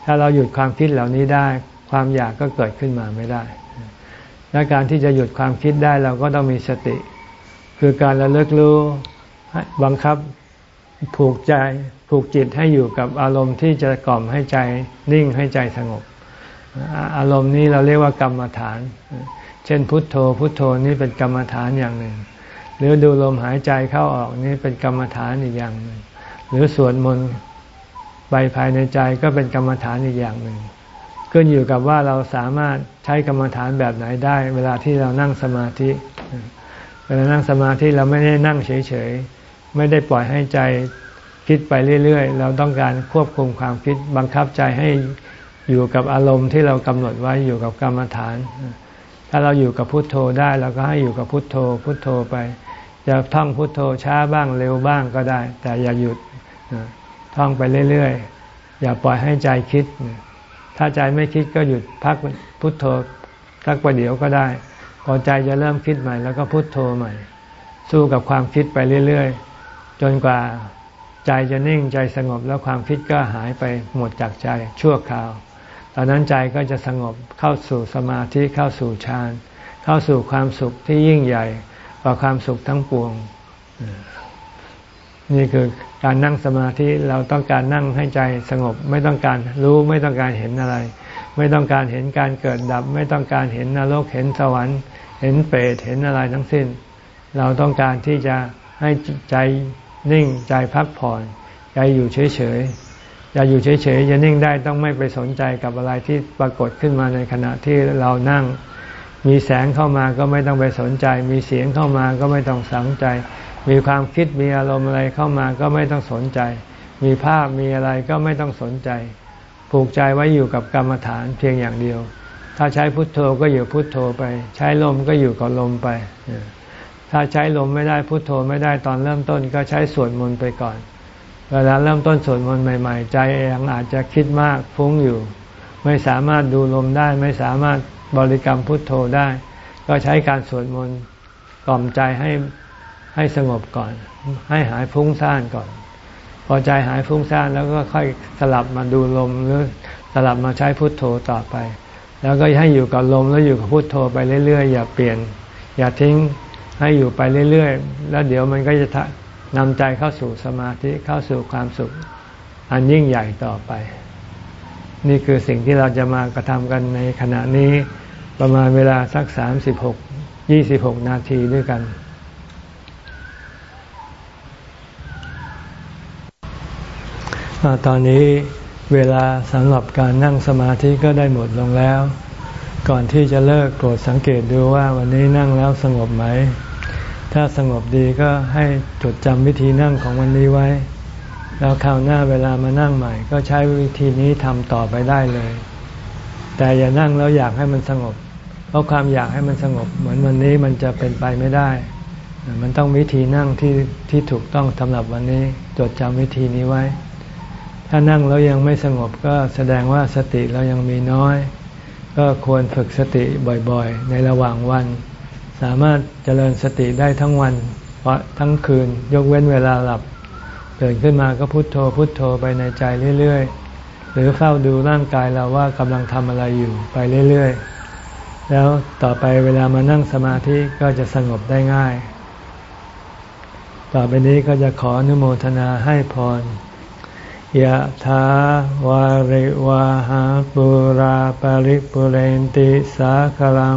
ถ้าเราหยุดความคิดเหล่านี้ได้ ความอยากก็เกิดขึ้นมาไม่ได้ และการที่จะหยุดความคิดได้เราก็ต้องมีสติ คือการระลึกรู้บังคับผูกใจผูกจิตให้อยู่กับอารมณ์ที่จะกล่อมให้ใจนิ่งให้ใจสงบ อารมณ์นี้เราเรียกว่ากรรมฐาน เช่น พุทโธ พุทโธนี่เป็นกรรมฐานอย่างหนึ่ง หรือดูลมหายใจเข้าออกนี่เป็นกรรมฐานอีกอย่างหนึ่ง หรือสวดมนต์ไปภายในใจก็เป็นกรรมฐานอีกอย่างหนึ่งขึ้นอยู่กับว่าเราสามารถใช้กรรมฐานแบบไหนได้ เวลาที่เรานั่งสมาธิ เวลานั่งสมาธิเราไม่ได้นั่งเฉยๆ ไม่ได้ปล่อยให้ใจคิดไปเรื่อยๆ เราต้องการควบคุมความคิดบังคับใจให้อยู่กับอารมณ์ที่เรากำหนดไว้อยู่กับกรรมฐาน ถ้าเราอยู่กับพุทโธได้เราก็ให้อยู่กับพุทโธ พุทโธไปจะท่องพุทโธช้าบ้างเร็วบ้างก็ได้ แต่อย่าหยุดท่องไปเรื่อยๆ อย่าปล่อยให้ใจคิด ถ้าใจไม่คิดก็หยุดพักพุทโธสักประเดี๋ยวก็ได้พอใจจะเริ่มคิดใหม่ แล้วก็พุทโธใหม่ สู้กับความคิดไปเรื่อยๆ จนกว่าใจจะนิ่งใจสงบแล้วความคิดก็หายไปหมดจากใจชั่วคราว ตอนนั้นใจก็จะสงบเข้าสู่สมาธิเข้าสู่ฌานเข้าสู่ความสุขที่ยิ่งใหญ่กว่าความสุขทั้งปวง นี่คือการนั่งสมาธิเราต้องการนั่งให้ใจสงบ ไม่ต้องการรู้ไม่ต้องการเห็นอะไร ไม่ต้องการเห็นการเกิดดับ ไม่ต้องการเห็นนรกเห็นสวรรค์ เห็นเปรตเห็นอะไรทั้งสิ้น เราต้องการที่จะให้ใจนิ่งใจพักผ่อน ใจอยู่เฉย อย่าอยู่เฉยๆจะนิ่งได้ต้องไม่ไปสนใจกับอะไรที่ปรากฏขึ้นมาในขณะที่เรานั่ง มีแสงเข้ามาก็ไม่ต้องไปสนใจ มีเสียงเข้ามาก็ไม่ต้องสนใจ มีความคิดมีอารมณ์อะไรเข้ามาก็ไม่ต้องสนใจ มีภาพมีอะไรก็ไม่ต้องสนใจ ผูกใจไว้อยู่กับกรรมฐานเพียงอย่างเดียว ถ้าใช้พุทโธก็อยู่พุทโธไป ใช้ลมก็อยู่กับลมไปถ้าใช้ลมไม่ได้พุทโธไม่ได้ตอนเริ่มต้นก็ใช้สวดมนต์ไปก่อน เวลาเริ่มต้นสวดมนต์ใหม่ ๆ ใจยังอาจจะคิดมากฟุ้งอยู่ ไม่สามารถดูลมได้ ไม่สามารถบริกรรมพุทโธได้ ก็ใช้การสวดมนต์กล่อมใจให้ให้สงบก่อน ให้หายฟุ้งซ่านก่อน พอใจหายฟุ้งซ่านแล้วก็ค่อยสลับมาดูลมหรือสลับมาใช้พุทโธต่อไป แล้วก็ให้อยู่กับลมแล้วอยู่กับพุทโธไปเรื่อยๆอย่าเปลี่ยน อย่าทิ้งให้อยู่ไปเรื่อยๆ แล้วเดี๋ยวมันก็จะ นำใจเข้าสู่สมาธิเข้าสู่ความสุข อันยิ่งใหญ่ต่อไป นี่คือสิ่งที่เราจะมากระทำกันในขณะนี้ประมาณเวลาสักสามสิบหกยี่สิบหกนาทีด้วยกัน ตอนนี้เวลาสำหรับการนั่งสมาธิก็ได้หมดลงแล้ว ก่อนที่จะเลิกโปรดสังเกตดูว่าวันนี้นั่งแล้วสงบไหม ถ้าสงบดีก็ให้จดจำวิธีนั่งของวันนี้ไว้ แล้วคราวหน้าเวลามานั่งใหม่ ก็ใช้วิธีนี้ทำต่อไปได้เลย แต่อย่านั่งแล้วอยากให้มันสงบ เพราะความอยากให้มันสงบ เหมือนวันนี้มันจะเป็นไปไม่ได้ มันต้องวิธีนั่งที่ที่ถูกต้องสำหรับวันนี้ จดจำวิธีนี้ไว้ ถ้านั่งแล้วยังไม่สงบก็แสดงว่าสติเรายังมีน้อย ก็ควรฝึกสติบ่อยๆ ในระหว่างวัน สามารถเจริญสติได้ทั้งวันทั้งคืน ยกเว้นเวลาหลับตื่นขึ้นมาก็พุโทโธพุโทโธไปในใจเรื่อย ๆ หรือเฝ้าดูร่างกายเราว่ากำลังทำอะไรอยู่ไปเรื่อย ๆ แล้วต่อไปเวลามานั่งสมาธิก็จะสงบได้ง่าย ต่อไปนี้ก็จะขออนุโมทนาให้พรยะถาวาริวาหาปุราปาริปุเรนติสาคลัง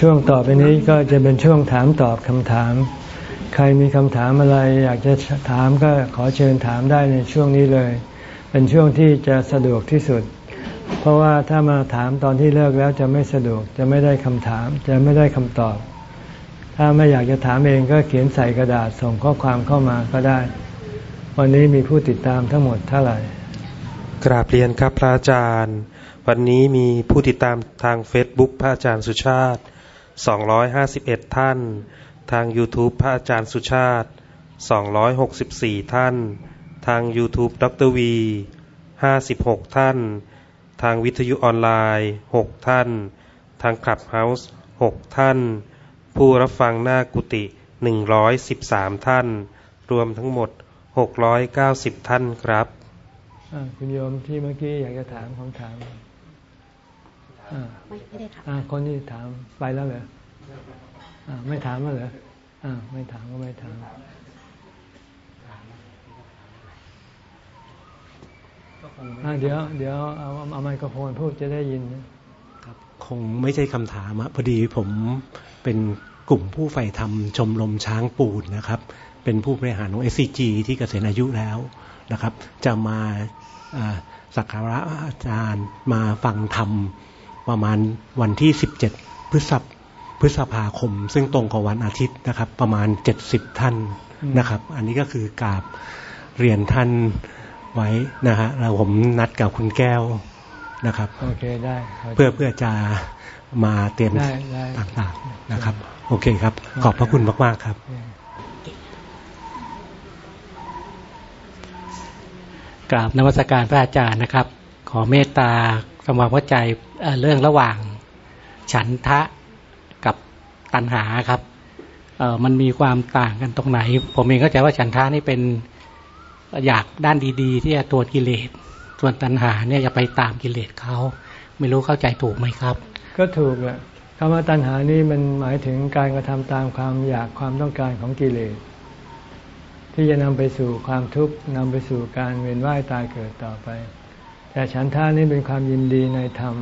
ช่วงต่อไปนี้ก็จะเป็นช่วงถามตอบคำถาม ใครมีคำถามอะไรอยากจะถามก็ขอเชิญถามได้ในช่วงนี้เลย เป็นช่วงที่จะสะดวกที่สุด เพราะว่าถ้ามาถามตอนที่เลิกแล้วจะไม่สะดวกจะไม่ได้คำถาม จะไม่ได้คำตอบ ถ้าไม่อยากจะถามเองก็เขียนใส่กระดาษส่งข้อความเข้ามาก็ได้ วันนี้มีผู้ติดตามทั้งหมดเท่าไหร่กราบเรียนครับพระอาจารย์ วันนี้มีผู้ติดตามทาง Facebook พระอาจารย์สุชาติ 251 ท่าน ทาง YouTube พระอาจารย์สุชาติ 264 ท่าน ทาง YouTube ดรวี 56 ท่าน ทางวิทยุออนไลน์ 6 ท่าน ทางคลับเฮาส์ 6 ท่าน ผู้รับฟังหน้ากุฏิ 113 ท่าน รวมทั้งหมด 690 ท่านครับคุณโยมที่เมื่อกี้อยากจะถามคำถาม ไม่ไม่ได้ถามคนที่ถามไปแล้วเหรอไม่ถามแล้วเหรอไม่ถามก็ไม่ถามเดี๋ยวเดี๋ยวเอาเอาไมโครโฟนพูดจะได้ยินครับ คงไม่ใช่คำถามอะพอดีผมเป็นกลุ่มผู้ใฝ่ธรรมชมรมช้างปูนนะครับ เป็นผู้บริหารของ SCG ที่เกษียณอายุแล้วนะครับ จะมาสักการะอาจารย์มาฟังธรรม ประมาณวันที่สิบเจ็ดพฤษภพฤษภาคม ซึ่งตรงกับวันอาทิตย์นะครับ ประมาณเจ็ดสิบท่านนะครับ อันนี้ก็คือกราบเรียนท่านไว้นะฮะเราผมนัดกับคุณแก้วนะครับโอเคได้เพื่อเพื่อจะมาเตรียมต่างๆนะครับ โอเคครับ ขอบพระคุณมาก ๆ ครับ กราบนวัตการพระอาจารย์นะครับ ขอเมตตา กำลังเข้าใจเรื่องระหว่างฉันทะกับตัณหาครับเอมันมีความต่างกันตรงไหน ผมเองเข้าใจว่าฉันทะนี่เป็นอยากด้านดี ๆ ที่จะตัวกิเลส ส่วนตัณหาเนี่ยจะไปตามกิเลสเขาไม่รู้เข้าใจถูกไหมครับ ก็ถูกแหละคำว่าตัณหานี่มันหมายถึงการกระทำตามความอยากความต้องการของกิเลส ที่จะนำไปสู่ความทุกข์นำไปสู่การเวียนว่ายตายเกิดต่อไป แต่ฉันท่านี้เป็นความยินดีในธรรม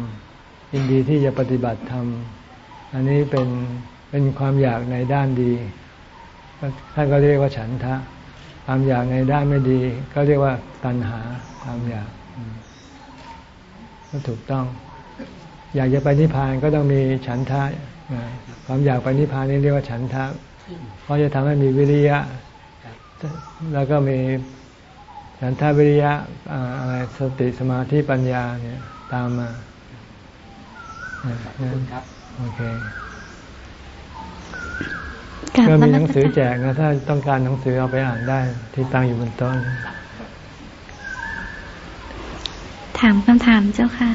ยินดีที่จะปฏิบัติธรรม อันนี้เป็นเป็นความอยากในด้านดีท่านก็เรียกว่าฉันทะ ความอยากในด้านไม่ดี ก็เรียกว่าตัณหาความอยากก็ถูกต้อง อยากจะไปนิพพานก็ต้องมีฉันทะความอยากไปนิพพานนี่เรียกว่าฉันทะ เพราะจะทำให้มีวิริยะ แล้วก็มี ฉันทาวิริยะอะไรสติสมาธิปัญญาเนี่ยตามมาครับโอเคก็มีหนังสือแจกนะ ถ้าต้องการหนังสือเอาไปอ่านได้ ที่ตั้งอยู่บนโต๊ะถามคำถามเจ้าค่ะ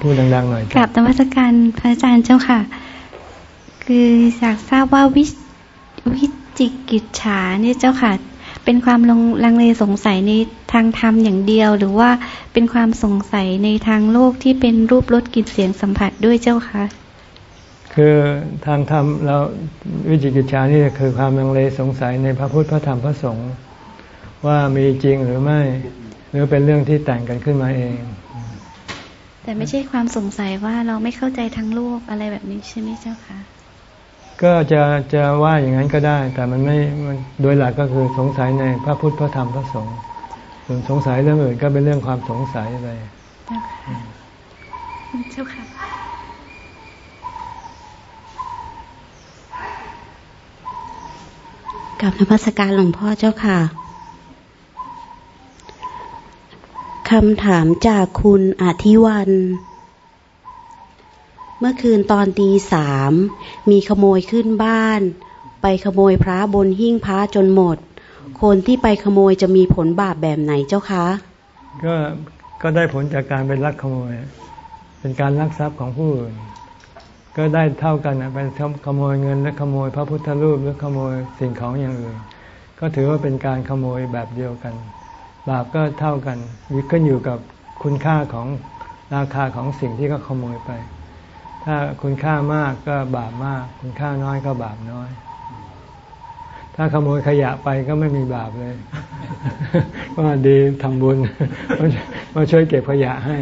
พูดดังๆหน่อยกับธรรมสการพระอาจารย์เจ้าค่ะ คืออยากทราบว่าวิวิจิกิจฉาเนี่ยเจ้าค่ะ เป็นความลงลังเลสงสัยในทางธรรมอย่างเดียว หรือว่าเป็นความสงสัยในทางโลกที่เป็นรูปรสกลิ่นเสียงสัมผัสด้วยเจ้าคะคือทางธรรมแล้ววิจิกิจฉานี่คือความลังเลสงสัยในพระพุทธพระธรรมพระสงฆ์ว่ามีจริงหรือไม่ หรือเป็นเรื่องที่แต่งกันขึ้นมาเอง แต่ไม่ใช่ความสงสัยว่าเราไม่เข้าใจทางโลกอะไรแบบนี้ใช่ไหมเจ้าคะ ก็จะจะว่าอย่างนั้นก็ได้ แต่มันไม่โดยหลักก็คือสงสัยในพระพุทธพระธรรมพระสงฆ์ส่วนสงสัยเรื่องอื่นก็เป็นเรื่องความสงสัยไปเจ้าค่ะกับนพัสการหลวงพ่อเจ้าค่ะคำถามจากคุณอธิวัน เมื่อคืนตอนตีสามมีขโมยขึ้นบ้าน ไปขโมยพระบนหิ้งพระจนหมด คนที่ไปขโมยจะมีผลบาปแบบไหนเจ้าคะ ก็ก็ได้ผลจากการเป็นลักขโมย เป็นการลักทรัพย์ของผู้อื่นก็ได้เท่ากันนะเป็นขโมยเงินและขโมยพระพุทธรูปหรือขโมยสิ่งของอย่างอื่น ก็ถือว่าเป็นการขโมยแบบเดียวกัน บาปก็เท่ากันขึ้นอยู่กับคุณค่าของราคาของสิ่งที่เขาขโมยไป ถ้าคุณค่ามากก็บาปมาก คุณค่าน้อยก็บาปน้อย ถ้าขโมยขยะไปก็ไม่มีบาปเลย ก็ดีทำบุญ มาช่วยเก็บขยะให้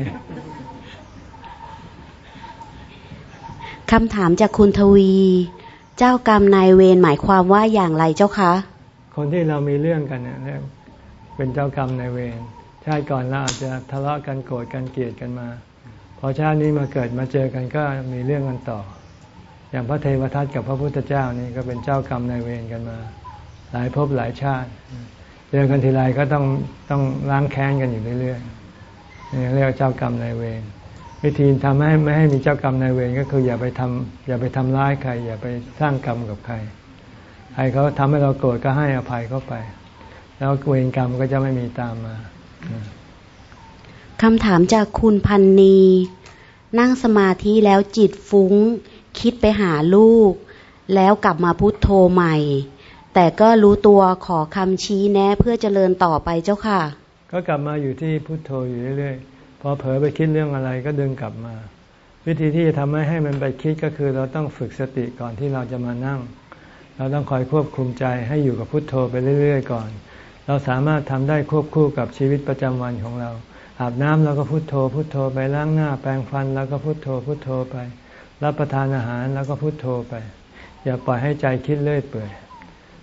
คำถามจากคุณทวี เจ้ากรรมนายเวรหมายความว่าอย่างไรเจ้าคะ คนที่เรามีเรื่องกันเนี่ยเป็นเจ้ากรรมนายเวรชาติก่อนเราอาจจะทะเลาะกันโกรธกันเกลียดกันมา พอชาตินี้มาเกิดมาเจอกันก็มีเรื่องกันต่อ อย่างพระเทวทัตกับพระพุทธเจ้านี่ก็เป็นเจ้ากรรมนายเวรกันมา หลายภพหลายชาติ เจอกันทีไรก็ต้องต้องล้างแค้นกันอยู่เรื่อยๆนี่เรียกเจ้ากรรมนายเวรวิธีทำให้ไม่ให้มีเจ้ากรรมนายเวรก็คืออย่าไปทำอย่าไปทำร้ายใคร อย่าไปสร้างกรรมกับใครใครเขาทำให้เราโกรธก็ให้อภัยเข้าไป แล้วเวรกรรมก็จะไม่มีตามมา คำถามจากคุณพันนี นั่งสมาธิแล้วจิตฟุ้ง คิดไปหาลูก แล้วกลับมาพุโทโธใหม่ แต่ก็รู้ตัวขอคำชี้แนะเพื่อเจริญต่อไปเจ้าค่ะ ก็กลับมาอยู่ที่พุโทโธอยู่เรื่อยๆ พอเผลอไปคิดเรื่องอะไรก็ดึงกลับมา วิธีที่จะทำให้ให้มันไปคิดก็คือเราต้องฝึกสติก่อนที่เราจะมานั่ง เราต้องคอยควบคุมใจให้อยู่กับพุทโธไปเรื่อย ๆ ก่อน เราสามารถทำได้ควบคู่กับชีวิตประจำวันของเรา อาบน้ำเราก็พุทโธพุทโธไปล้างหน้าแปรงฟันแล้วก็พุทโธพุทโธไป รับประทานอาหารแล้วก็พุทโธไป อย่าปล่อยให้ใจคิดเลื่อยเปื่อย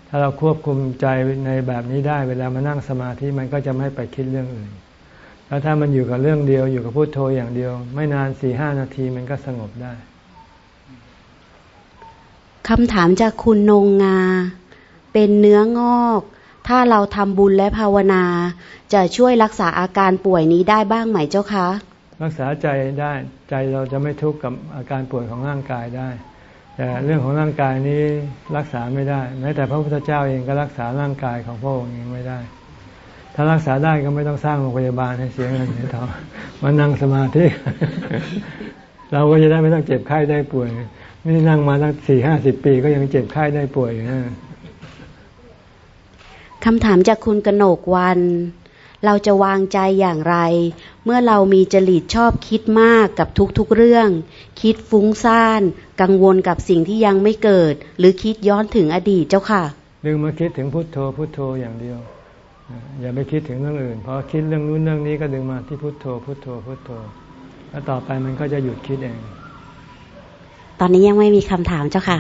ถ้าเราควบคุมใจในแบบนี้ได้ เวลามานั่งสมาธิมันก็จะไม่ไปคิดเรื่องอื่น แล้วถ้ามันอยู่กับเรื่องเดียวอยู่กับพุโทโธอย่างเดียว ไม่นานสี่ห้านาทีมันก็สงบได้คำถามจากคุณนงงา เป็นเนื้องอก ถ้าเราทำบุญและภาวนา จะช่วยรักษาอาการป่วยนี้ได้บ้างไหมเจ้าคะ รักษาใจได้ใจเราจะไม่ทุกข์กับอาการป่วยของร่างกายได้ แต่เรื่องของร่างกายนี้รักษาไม่ได้แม้แต่พระพุทธเจ้าเองก็รักษาร่างกายของพระองค์เองไม่ได้ ถ้ารักษาได้ก็ไม่ต้องสร้างโรงพยาบาลให้เสียเงินเสียทองมานั่งสมาธิเราก็จะได้ไม่ต้องเจ็บไข้ได้ป่วยนี่นั่งมาตั้งสี่ห้าสิบปีก็ยังเจ็บไข้ได้ป่วยอยู่นะ คำถามจากคุณกนกวัน เราจะวางใจอย่างไร เมื่อเรามีจริตชอบคิดมากกับทุกๆเรื่อง คิดฟุ้งซ่าน กังวลกับสิ่งที่ยังไม่เกิด หรือคิดย้อนถึงอดีตเจ้าค่ะดึงมาคิดถึงพุทโธพุทโธอย่างเดียว อย่าไปคิดถึงเรื่องอื่นพอคิดเรื่องนู้นเรื่องนี้ก็ดึงมาที่พุทโธพุทโธพุทโธ แล้วต่อไปมันก็จะหยุดคิดเอง ตอนนี้ยังไม่มีคำถามเจ้าค่ะ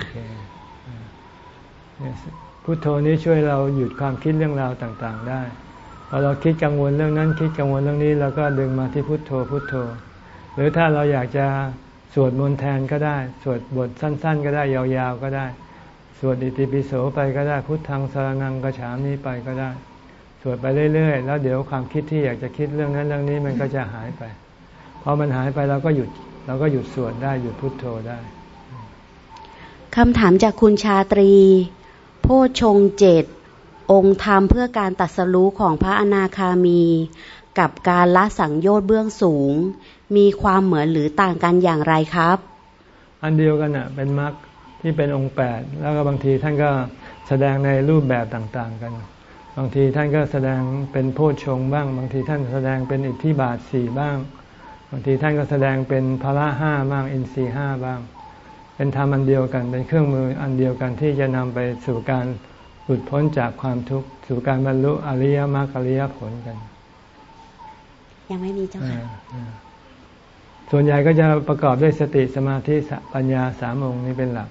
พุทโธนี้ช่วยเราหยุดความคิดเรื่องราวต่างๆ ได้พอเราคิดกังวลเรื่องนั้นคิดกังวลเรื่องนี้เราก็ดึงมาที่พุทโธพุทโธ หรือถ้าเราอยากจะสวดมนต์แทนก็ได้ สวดบทสั้น ๆ ก็ได้ยาวๆก็ได้ สวดอิติปิโสไปก็ได้พุทธังสารนังกระฉามนี้ไปก็ได้ สวดไปเรื่อยๆ แล้วเดี๋ยวความคิดที่อยากจะคิดเรื่องนั้นเรื่องนี้มันก็จะหายไปพอมันหายไปเราก็หยุดเราก็หยุดสวดได้หยุดพุดโทโธได้คำถามจากคุณชาตรี โพชงเจ็ดองค์ธรรมเพื่อการตัดสรู้ของพระอนาคามี กับการละสังโยชน์เบื้องสูง มีความเหมือนหรือต่างกันอย่างไรครับ อันเดียวกันอะเป็นมรรคที่เป็นองค์แปดแล้วก็บางทีท่านก็แสดงในรูปแบบต่างๆกัน บางทีท่านก็แสดงเป็นโพชฌงบ้าง บางทีท่านแสดงเป็นอิทธิบาทสี่บ้าง บางทีท่านก็แสดงเป็นพละห้าบ้างอินทรีห้าบ้าง เป็นธรรมอันเดียวกัน เป็นเครื่องมืออันเดียวกันที่จะนำไปสู่การหลุดพ้นจากความทุกข์สู่การบรรลุอริยมรรคอริยผลกัน ยังไม่มีเจ้าค่ะส่วนใหญ่ก็จะประกอบด้วยสติสมาธิปัญญาสามองค์นี้เป็นหลัก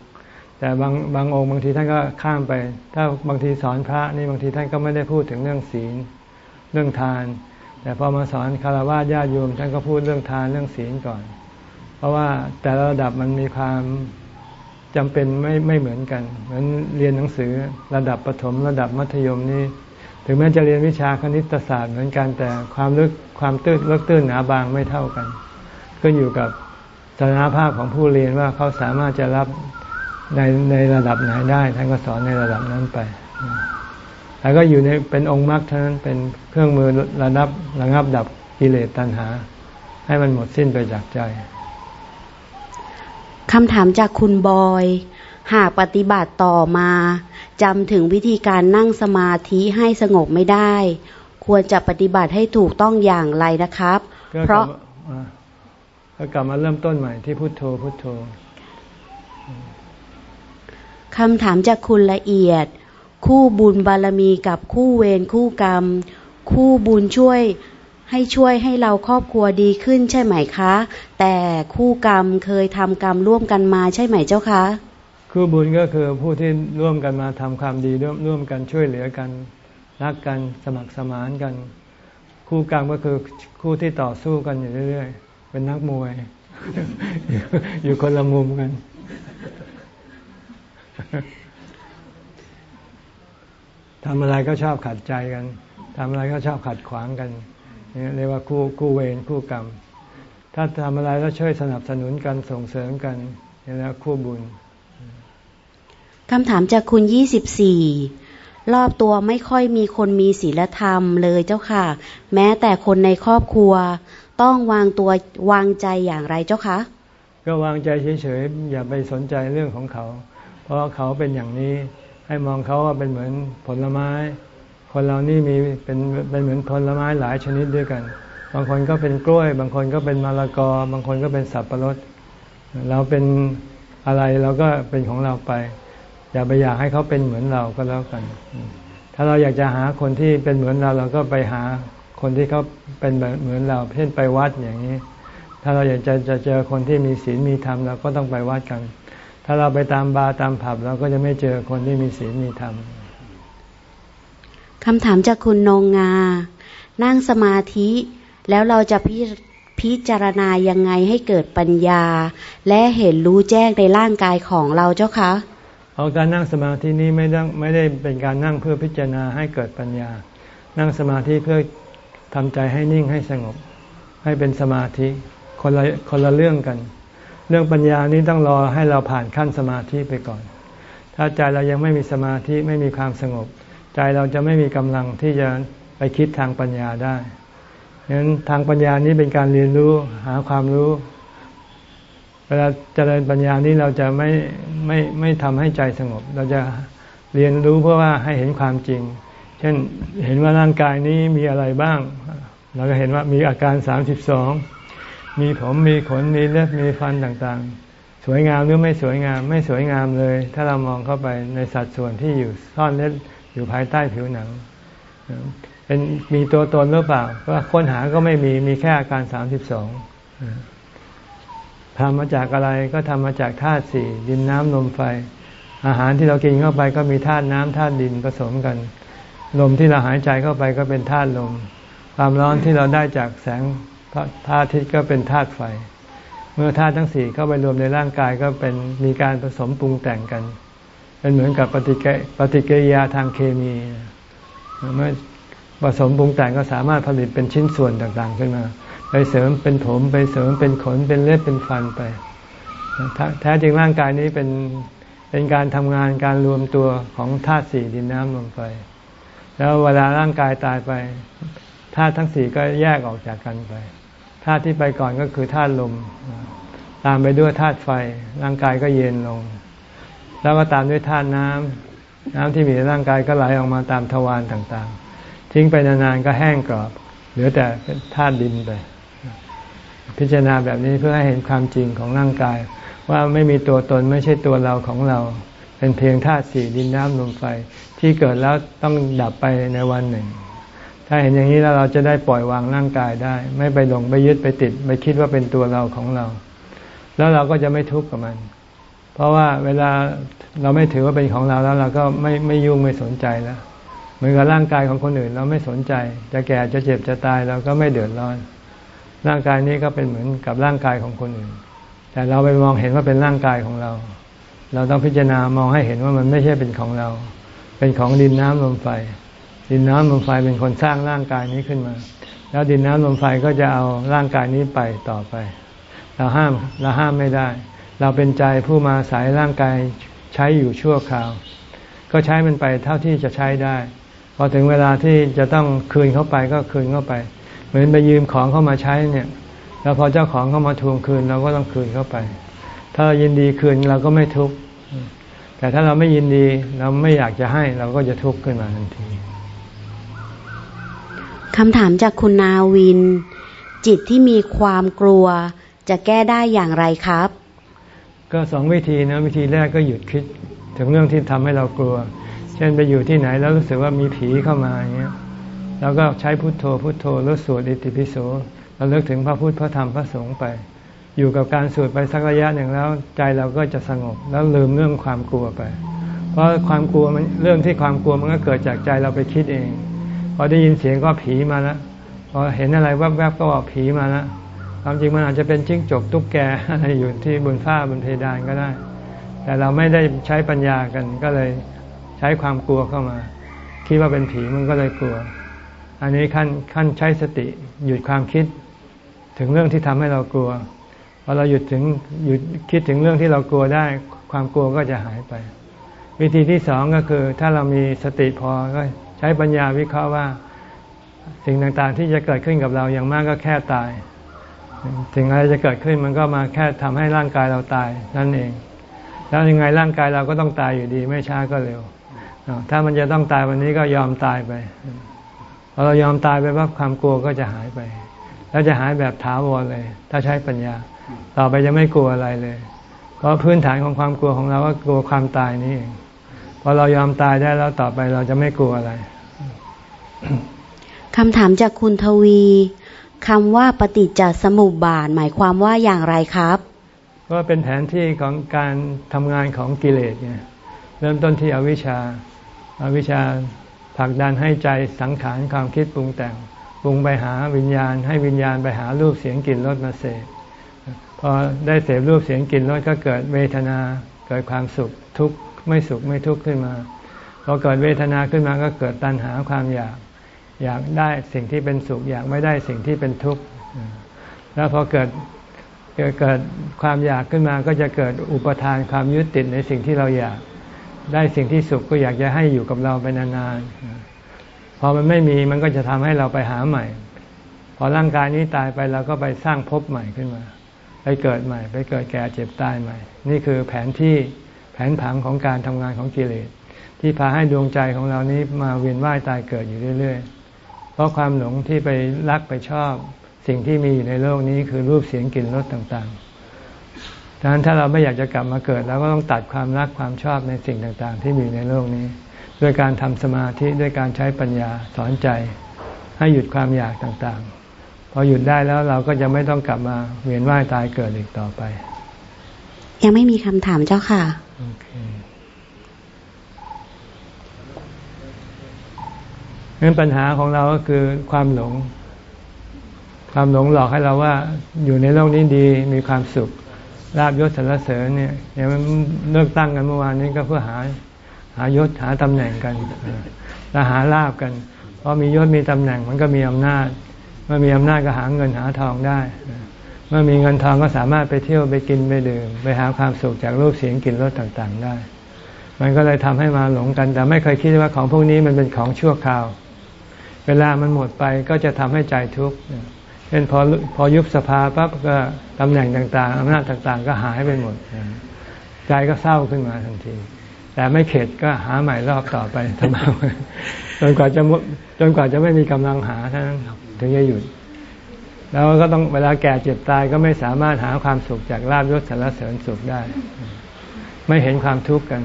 แต่บางบางองค์บางทีท่านก็ข้ามไป ถ้าบางทีสอนพระนี่บางทีท่านก็ไม่ได้พูดถึงเรื่องศีลเรื่องทาน แต่พอมาสอนคารวะญาติโยมท่านก็พูดเรื่องทานเรื่องศีลก่อนเพ ราะว่าแต่ละระดับมันมีความจำเป็นไม่ไม่เหมือนกันเหมือนเรียนหนังสือระดับประถมระดับมัธยมนี่ถึงแม้จะเรียนวิชาคณิตศาสตร์เหมือนกันแต่ความลึกความตื้นลึกตื้นหนาบางไม่เท่ากันก็อยู่กับสถานภาพของผู้เรียนว่าเขาสามารถจะรับในในระดับไหนได้ท่านก็สอนในระดับนั้นไปแล้วก็อยู่ในเป็นองค์มรรคเท่านั้นเป็นเครื่องมือระดับระงับดับกิเลสตัณหา ให้มันหมดสิ้นไปจากใจ คำถามจากคุณบอย หากปฏิบัติต่อมาจำถึงวิธีการนั่งสมาธิให้สงบไม่ได้ ควรจะปฏิบัติให้ถูกต้องอย่างไรนะครับ เพราะก็กลับมาเริ่มต้นใหม่ที่พุโทโธพุโทโธคำถามจากคุณละเอียด คู่บุญบารมีกับคู่เวรคู่กรรม คู่บุญช่วย ให้ช่วยให้เราครอบครัวดีขึ้นใช่ไหมคะ แต่คู่กรรมเคยทำกรรมร่วมกันมาใช่ไหมเจ้าคะคู่บุญก็คือผู้ที่ร่วมกันมาทำความดีร่วมร่วมกันช่วยเหลือกันรักกันสมัครสมานกัน คู่กรรมก็คือคู่ที่ต่อสู้กันอยู่เรื่อยๆ เป็นนักมวย อยู่คนละมุมกันทำอะไรก็ชอบขัดใจกัน ทำอะไรก็ชอบขัดขวางกัน เรียกว่าคู่คู่เวรคู่กรรม ถ้าทำอะไรแล้วช่วยสนับสนุนกันส่งเสริมกันนี่เรียกว่าคู่บุญคำถามจากคุณยี่สิบสี่รอบตัวไม่ค่อยมีคนมีศีลธรรมเลยเจ้าค่ะ แม้แต่คนในครอบครัว ต้องวางตัววางใจอย่างไรเจ้าคะก็วางใจเฉยๆอย่าไปสนใจเรื่องของเขา เพราะเขาเป็นอย่างนี้ให้มองเขาว่าเป็นเหมือนผลไม้ คนเรานี่มีเป็นเป็นเหมือนผลไม้หลายชนิดด้วยกัน บางคนก็เป็นกล้วย บางคนก็เป็นมะละกอ บางคนก็เป็นสับปะรด เราเป็นอะไรเราก็เป็นของเราไป อย่าไปอยากให้เขาเป็นเหมือนเราก็แล้วกัน ถ้าเราอยากจะหาคนที่เป็นเหมือนเราเราก็ไปหาคนที่เขาเป็นเหมือนเราเช่นไปวัดอย่างนี้ ถ้าเราอยากจะจะเจอคนที่มีศีลมีธรรมเราก็ต้องไปวัดกัน ถ้าเราไปตามบาร์ตามผับเราก็จะไม่เจอคนที่มีศีลมีธรรม คำถามจากคุณนงงา นั่งสมาธิ แล้วเราจะพิพิจารณายังไงให้เกิดปัญญา และเห็นรู้แจ้งในร่างกายของเราเจ้าคะเอาการนั่งสมาธินี้ไม่ได้ไม่ได้เป็นการนั่งเพื่อพิจารณาให้เกิดปัญญา นั่งสมาธิเพื่อทำใจให้นิ่งให้สงบ ให้เป็นสมาธิคนละคนละเรื่องกัน เรื่องปัญญานี้ต้องรอให้เราผ่านขั้นสมาธิไปก่อน ถ้าใจเรายังไม่มีสมาธิไม่มีความสงบ ใจเราจะไม่มีกำลังที่จะไปคิดทางปัญญาได้ฉะนั้นทางปัญญานี้เป็นการเรียนรู้หาความรู้ เวลาเจริญปัญญานี้เราจะไม่ไม่ไม่ทำให้ใจสงบ เราจะเรียนรู้เพื่อว่าให้เห็นความจริง เช่นเห็นว่าร่างกายนี้มีอะไรบ้าง เราก็เห็นว่ามีอาการสามสิบสองมีผมมีขนมีเล็บมีฟันต่างๆ สวยงามหรือไม่สวยงาม ไม่สวยงามเลย ถ้าเรามองเข้าไปในสัดส่วนที่อยู่ซ่อนเล็บ อยู่ภายใต้ผิวหนังเป็นมีตัวตนหรือเปล่าก็ค้นหาก็ไม่มีมีแค่อาการสามสิบสองทำมาจากอะไรก็ทำมาจากธาตุสี่ดินน้ำลมไฟ อาหารที่เรากินเข้าไปก็มีธาตุน้ำธาตุดินผสมกัน ลมที่เราหายใจเข้าไปก็เป็นธาตุลม ความร้อนที่เราได้จากแสงธาตุทิศก็เป็นธาตุไฟ เมื่อธาตุทั้งสี่เข้าไปรวมในร่างกายก็เป็นมีการผสมปรุงแต่งกัน เป็นเหมือนกับปฏิปฏิกิริยาทางเคมีเมื่อผสมปรุงแต่งก็สามารถผลิตเป็นชิ้นส่วนต่างๆขึ้นมา ไปเสริมเป็นผมไปเสริมเป็นขนเป็นเล็บเป็นฟันไป แท้จริงร่างกายนี้เป็นเป็นการทำงานการรวมตัวของธาตุสี่ดินน้ำลมไฟแล้วเวลาร่างกายตายไปธาตุทั้งสี่ก็แยกออกจากกันไปธาตุที่ไปก่อนก็คือธาตุลม ตามไปด้วยธาตุไฟ ร่างกายก็เย็นลง แล้วก็ตามด้วยธาตุน้ำน้ำที่มีในร่างกายก็ไหลออกมาตามทวารต่างๆ ทิ้งไปนานๆก็แห้งกรอบ เหลือแต่ธาตุดินไป พิจารณาแบบนี้เพื่อให้เห็นความจริงของร่างกาย ว่าไม่มีตัวตนไม่ใช่ตัวเราของเรา เป็นเพียงธาตุสี่ดินน้ำลมไฟ ที่เกิดแล้วต้องดับไปในวันหนึ่ง ถ้าเห็นอย่างนี้แล้วเราจะได้ปล่อยวางร่างกายได้ ไม่ไปหลงไปยึดไปติด ไปคิดว่าเป็นตัวเราของเรา แล้วเราก็จะไม่ทุกข์กับมัน เพราะว่าเวลาเราไม่ถือว่าเป็นของเราแล้วเราก็ไม่ไม่ยุ่งไม่สนใจแล้วเหมือนกับร่างกายของคนอื่นเราไม่สนใจ จะแก่จะเจ็บจะตายเราก็ไม่เดือดร้อน ร่างกายนี้ก็เป็นเหมือนกับร่างกายของคนอื่น แต่เราไปมองเห็นว่าเป็นร่างกายของเรา เราต้องพิจารณามองให้เห็นว่ามันไม่ใช่เป็นของเรา เป็นของดินน้ำลมไฟ ดินน้ำลมไฟเป็นคนสร้างร่างกายนี้ขึ้นมา แล้วดินน้ำลมไฟก็จะเอาร่างกายนี้ไปต่อไป เราห้ามเราห้ามไม่ได้ เราเป็นใจผู้มาสายร่างกายใช้อยู่ชั่วคราว ก็ใช้มันไปเท่าที่จะใช้ได้ พอถึงเวลาที่จะต้องคืนเข้าไปก็คืนเข้าไป เหมือนไปยืมของเข้ามาใช้เนี่ย แล้วพอเจ้าของเข้ามาทวงคืนเราก็ต้องคืนเข้าไป ถ้าเรายินดีคืนเราก็ไม่ทุกข์ แต่ถ้าเราไม่ยินดีเราไม่อยากจะให้เราก็จะทุกข์ขึ้นมาทันทีคำถามจากคุณนาวิน จิตที่มีความกลัวจะแก้ได้อย่างไรครับ ก็สองวิธีนะวิธีแรกก็หยุดคิดถึงเรื่องที่ทำให้เรากลัว เช่นไปอยู่ที่ไหนแล้วรู้สึกว่ามีผีเข้ามาอย่างเงี้ยเราก็ใช้พุทโธพุทโธแล้วสวดอิติปิโสเราเลิกถึงพระพุทธพระธรรมพระสงฆ์ไป อยู่กับการสวดไปสักระยะหนึ่งแล้ว ใจเราก็จะสงบแล้วลืมเรื่องความกลัวไป เพราะความกลัวมันเรื่องที่ความกลัวมันก็เกิดจากใจเราไปคิดเองพอได้ยินเสียงก็ผีมาแล้วพอเห็นอะไรแวบๆก็ว่าผีมาแล้ว ความจริงมันอาจจะเป็นจิ้งจกตุ๊กแกอะไรอยู่ที่บนฝ้าบนเพดานก็ได้ แต่เราไม่ได้ใช้ปัญญากันก็เลยใช้ความกลัวเข้ามา คิดว่าเป็นผีมันก็เลยกลัว อันนี้ขั้นขั้นใช้สติหยุดความคิดถึงเรื่องที่ทำให้เรากลัวพอเราหยุดถึงหยุดคิดถึงเรื่องที่เรากลัวได้ ความกลัวก็จะหายไป วิธีที่สองก็คือ ถ้าเรามีสติพอก็ใช้ปัญญาวิเคราะห์ว่า สิ่งต่างๆที่จะเกิดขึ้นกับเราอย่างมากก็แค่ตาย สิ่งอะไรจะเกิดขึ้นมันก็มาแค่ทำให้ร่างกายเราตายนั่นเอง แล้วยังไงร่างกายเราก็ต้องตายอยู่ดี ไม่ช้าก็เร็ว ถ้ามันจะต้องตายวันนี้ก็ยอมตายไปพอเรายอมตายไปว่าความกลัวก็จะหายไป แล้วจะหายแบบถาวรเลย ถ้าใช้ปัญญา ต่อไปจะไม่กลัวอะไรเลย เพราะพื้นฐานของความกลัวของเราก็กลัวความตายนี่เองพอเรายอมตายได้แล้วต่อไปเราจะไม่กลัวอะไรคำถามจากคุณทวี คำว่าปฏิจจสมุปบาทหมายความว่าอย่างไรครับก็เป็นแผนที่ของการทำงานของกิเลสไงเริ่มต้นที่อวิชชาอาวิชชาผลักดันให้ใจสังขารความคิดปรุงแต่งปรุงไปหาวิญญาณ ให้วิญญาณไปหารูปเสียงกลิ่นรสมาเสพพอได้เสพรูปเสียงกลิ่นรสก็เกิดเวทนาเกิดความสุขทุกข์ไม่สุขไม่ทุกข์ขึ้นมาพอเกิดเวทนาขึ้นมาก็เกิดตัณหาความอยาก อยากได้สิ่งที่เป็นสุข อยากไม่ได้สิ่งที่เป็นทุกข์แล้วพอเกิดเกิดความอยากขึ้นมาก็จะเกิดอุปทานความยึดติดในสิ่งที่เราอยากได้สิ่งที่สุขก็อยากจะให้อยู่กับเราไปนานๆพอมันไม่มีมันก็จะทำให้เราไปหาใหม่ พอร่างกายนี้ตายไปเราก็ไปสร้างภพใหม่ขึ้นมา ไปเกิดใหม่ ไปเกิดแก่เจ็บตายใหม่ นี่คือแผนที่แผนผังของการทำงานของกิเลสที่พาให้ดวงใจของเรานี้มาเวียนว่ายตายเกิดอยู่เรื่อย ๆ เพราะความหลงที่ไปรักไปชอบ สิ่งที่มีอยู่ในโลกนี้คือรูปเสียงกลิ่นรสต่างๆดังนั้นถ้าเราไม่อยากจะกลับมาเกิดเราก็ต้องตัดความรักความชอบในสิ่งต่างๆ ที่มีในโลกนี้ ด้วยการทำสมาธิด้วยการใช้ปัญญาสอนใจ ให้หยุดความอยากต่างๆ พอหยุดได้แล้วเราก็จะไม่ต้องกลับมาเวียนว่ายตายเกิดอีกต่อไป ยังไม่มีคำถามเจ้าค่ะ okay. งั้นปัญหาของเราก็คือความหลง ความหลงหลอกให้เราว่าอยู่ในโลกนี้ดีมีความสุขลาบยศสรรเสริญเนี่ยอย่างมันเลือกตั้งกันเมื่อวานนี้ก็เพื่อหาหายศหาตำแหน่งกันและหาลาบกัน เพราะมียศมีตำแหน่งมันก็มีอำนาจ เมื่อมีอำนาจก็หาเงินหาทองได้ เมื่อมีเงินทองก็สามารถไปเที่ยวไปกินไปดื่ม ไปหาความสุขจากรูปเสียงกลิ่นรสต่างๆได้ มันก็เลยทำให้มาหลงกัน แต่ไม่เคยคิดว่าของพวกนี้มันเป็นของชั่วคราว เวลามันหมดไปก็จะทำให้ใจทุกข์เช่นพอพอยุบสภาปั๊บก็ตำแหน่งต่าง ๆอำนาจต่างๆ ก็หายไปหมด ใจก็เศร้าขึ้นมาทันที แต่ไม่เข็ดก็หาใหม่รอบต่อไปทำไมจนกว่าจะจนกว่าจะไม่มีกำลังหาท่านั้นถึงจะหยุด แล้วก็ต้องเวลาแก่เจ็บตายก็ไม่สามารถหาความสุขจากลาบยศสารเสริญสุขได้ ไม่เห็นความทุกข์กัน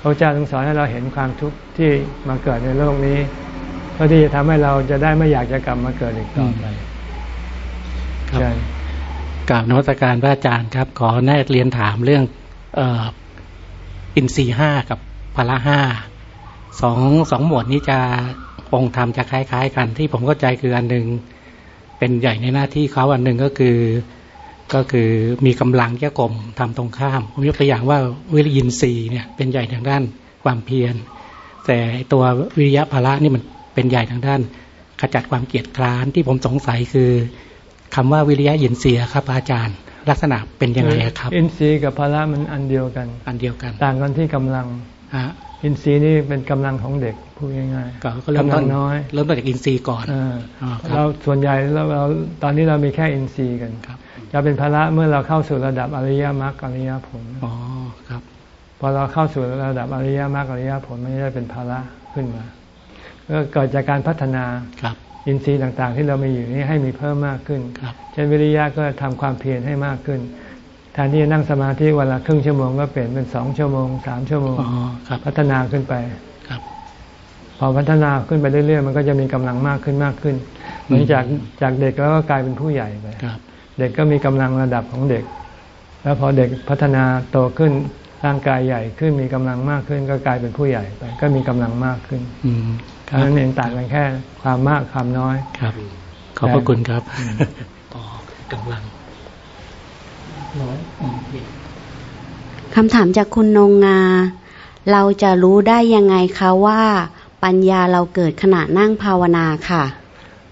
พระเจ้าทรงสอนให้เราเห็นความทุกข์ที่มาเกิดในโลกนี้ เพื่อที่จะทำให้เราจะได้ไม่อยากจะกลับมาเกิดอีกต่อไปครับกราบนวัตการพระอาจารย์ครับ ขอแน่เรียนถามเรื่องอินทรีห้ากับพละห้าสองสองหมวดนี้จะองค์ธรรมจะคล้าย ๆ กัน ที่ผมเข้าใจคืออันหนึ่งเป็นใหญ่ในหน้าที่เขาอันหนึ่งก็คือก็คือมีกำลังแยกลมทำตรงข้ามผมยกตัวอย่างว่าวิริยินทรีย์เนี่ยเป็นใหญ่ทางด้านความเพียร แต่ตัววิริยะภละนี่มัน เป็นใหญ่ทางด้าน ขจัดความเกียดคร้านที่ผมสงสัยคือคำว่าวิริยะยินเสียครับอาจารย์ ลักษณะเป็นยังไงครับ อินทรีย์กับพละมันอันเดียวกัน อันเดียวกัน ต่างกันที่กำลังอินทรีย์นี่เป็นกำลังของเด็กพูดง่ายๆก็เริ่มต้นน้อยเริ่มต้นจากอินทรีย์ก่อนเราส่วนใหญ่เราเราตอนนี้เรามีแค่อินทรีย์กันครับจะเป็นพละเมื่อเราเข้าสู่ระดับอริยมรรคอริยผลอ๋อครับ พอเราเข้าสู่ระดับอริยมรรคอริยผลไม่ได้เป็นภาระขึ้นมา ก็เกิดจากการพัฒนาครับอินทรีย์ต่างๆ ที่เรามีอยู่นี้ให้มีเพิ่มมากขึ้นเช่นวิริยะก็ทำความเพียรให้มากขึ้นแทนที่จะนั่งสมาธิวันละครึ่งชั่วโมงก็เปลี่ยนเป็นสองชั่วโมงสามชั่วโมงพัฒนาขึ้นไปครับพอพัฒนาขึ้นไปเรื่อยๆมันก็จะมีกำลังมากขึ้นมากขึ้นเหมือนจากจากเด็กแล้วก็กลายเป็นผู้ใหญ่ไปเด็กก็มีกำลังระดับของเด็ก แล้วพอเด็กพัฒนาโตขึ้นร่างกายใหญ่ขึ้นมีกำลังมากขึ้น ก็กลายเป็นผู้ใหญ่ไปก็มีกำลังมากขึ้นอืม นั้นเองต่างกันแค่ความมากความน้อยครับ ขอบพระคุณครับต่อกำลังคำถามจากคุณนงงา เราจะรู้ได้ยังไงคะว่า ปัญญาเราเกิดขณะนั่งภาวนาค่ะ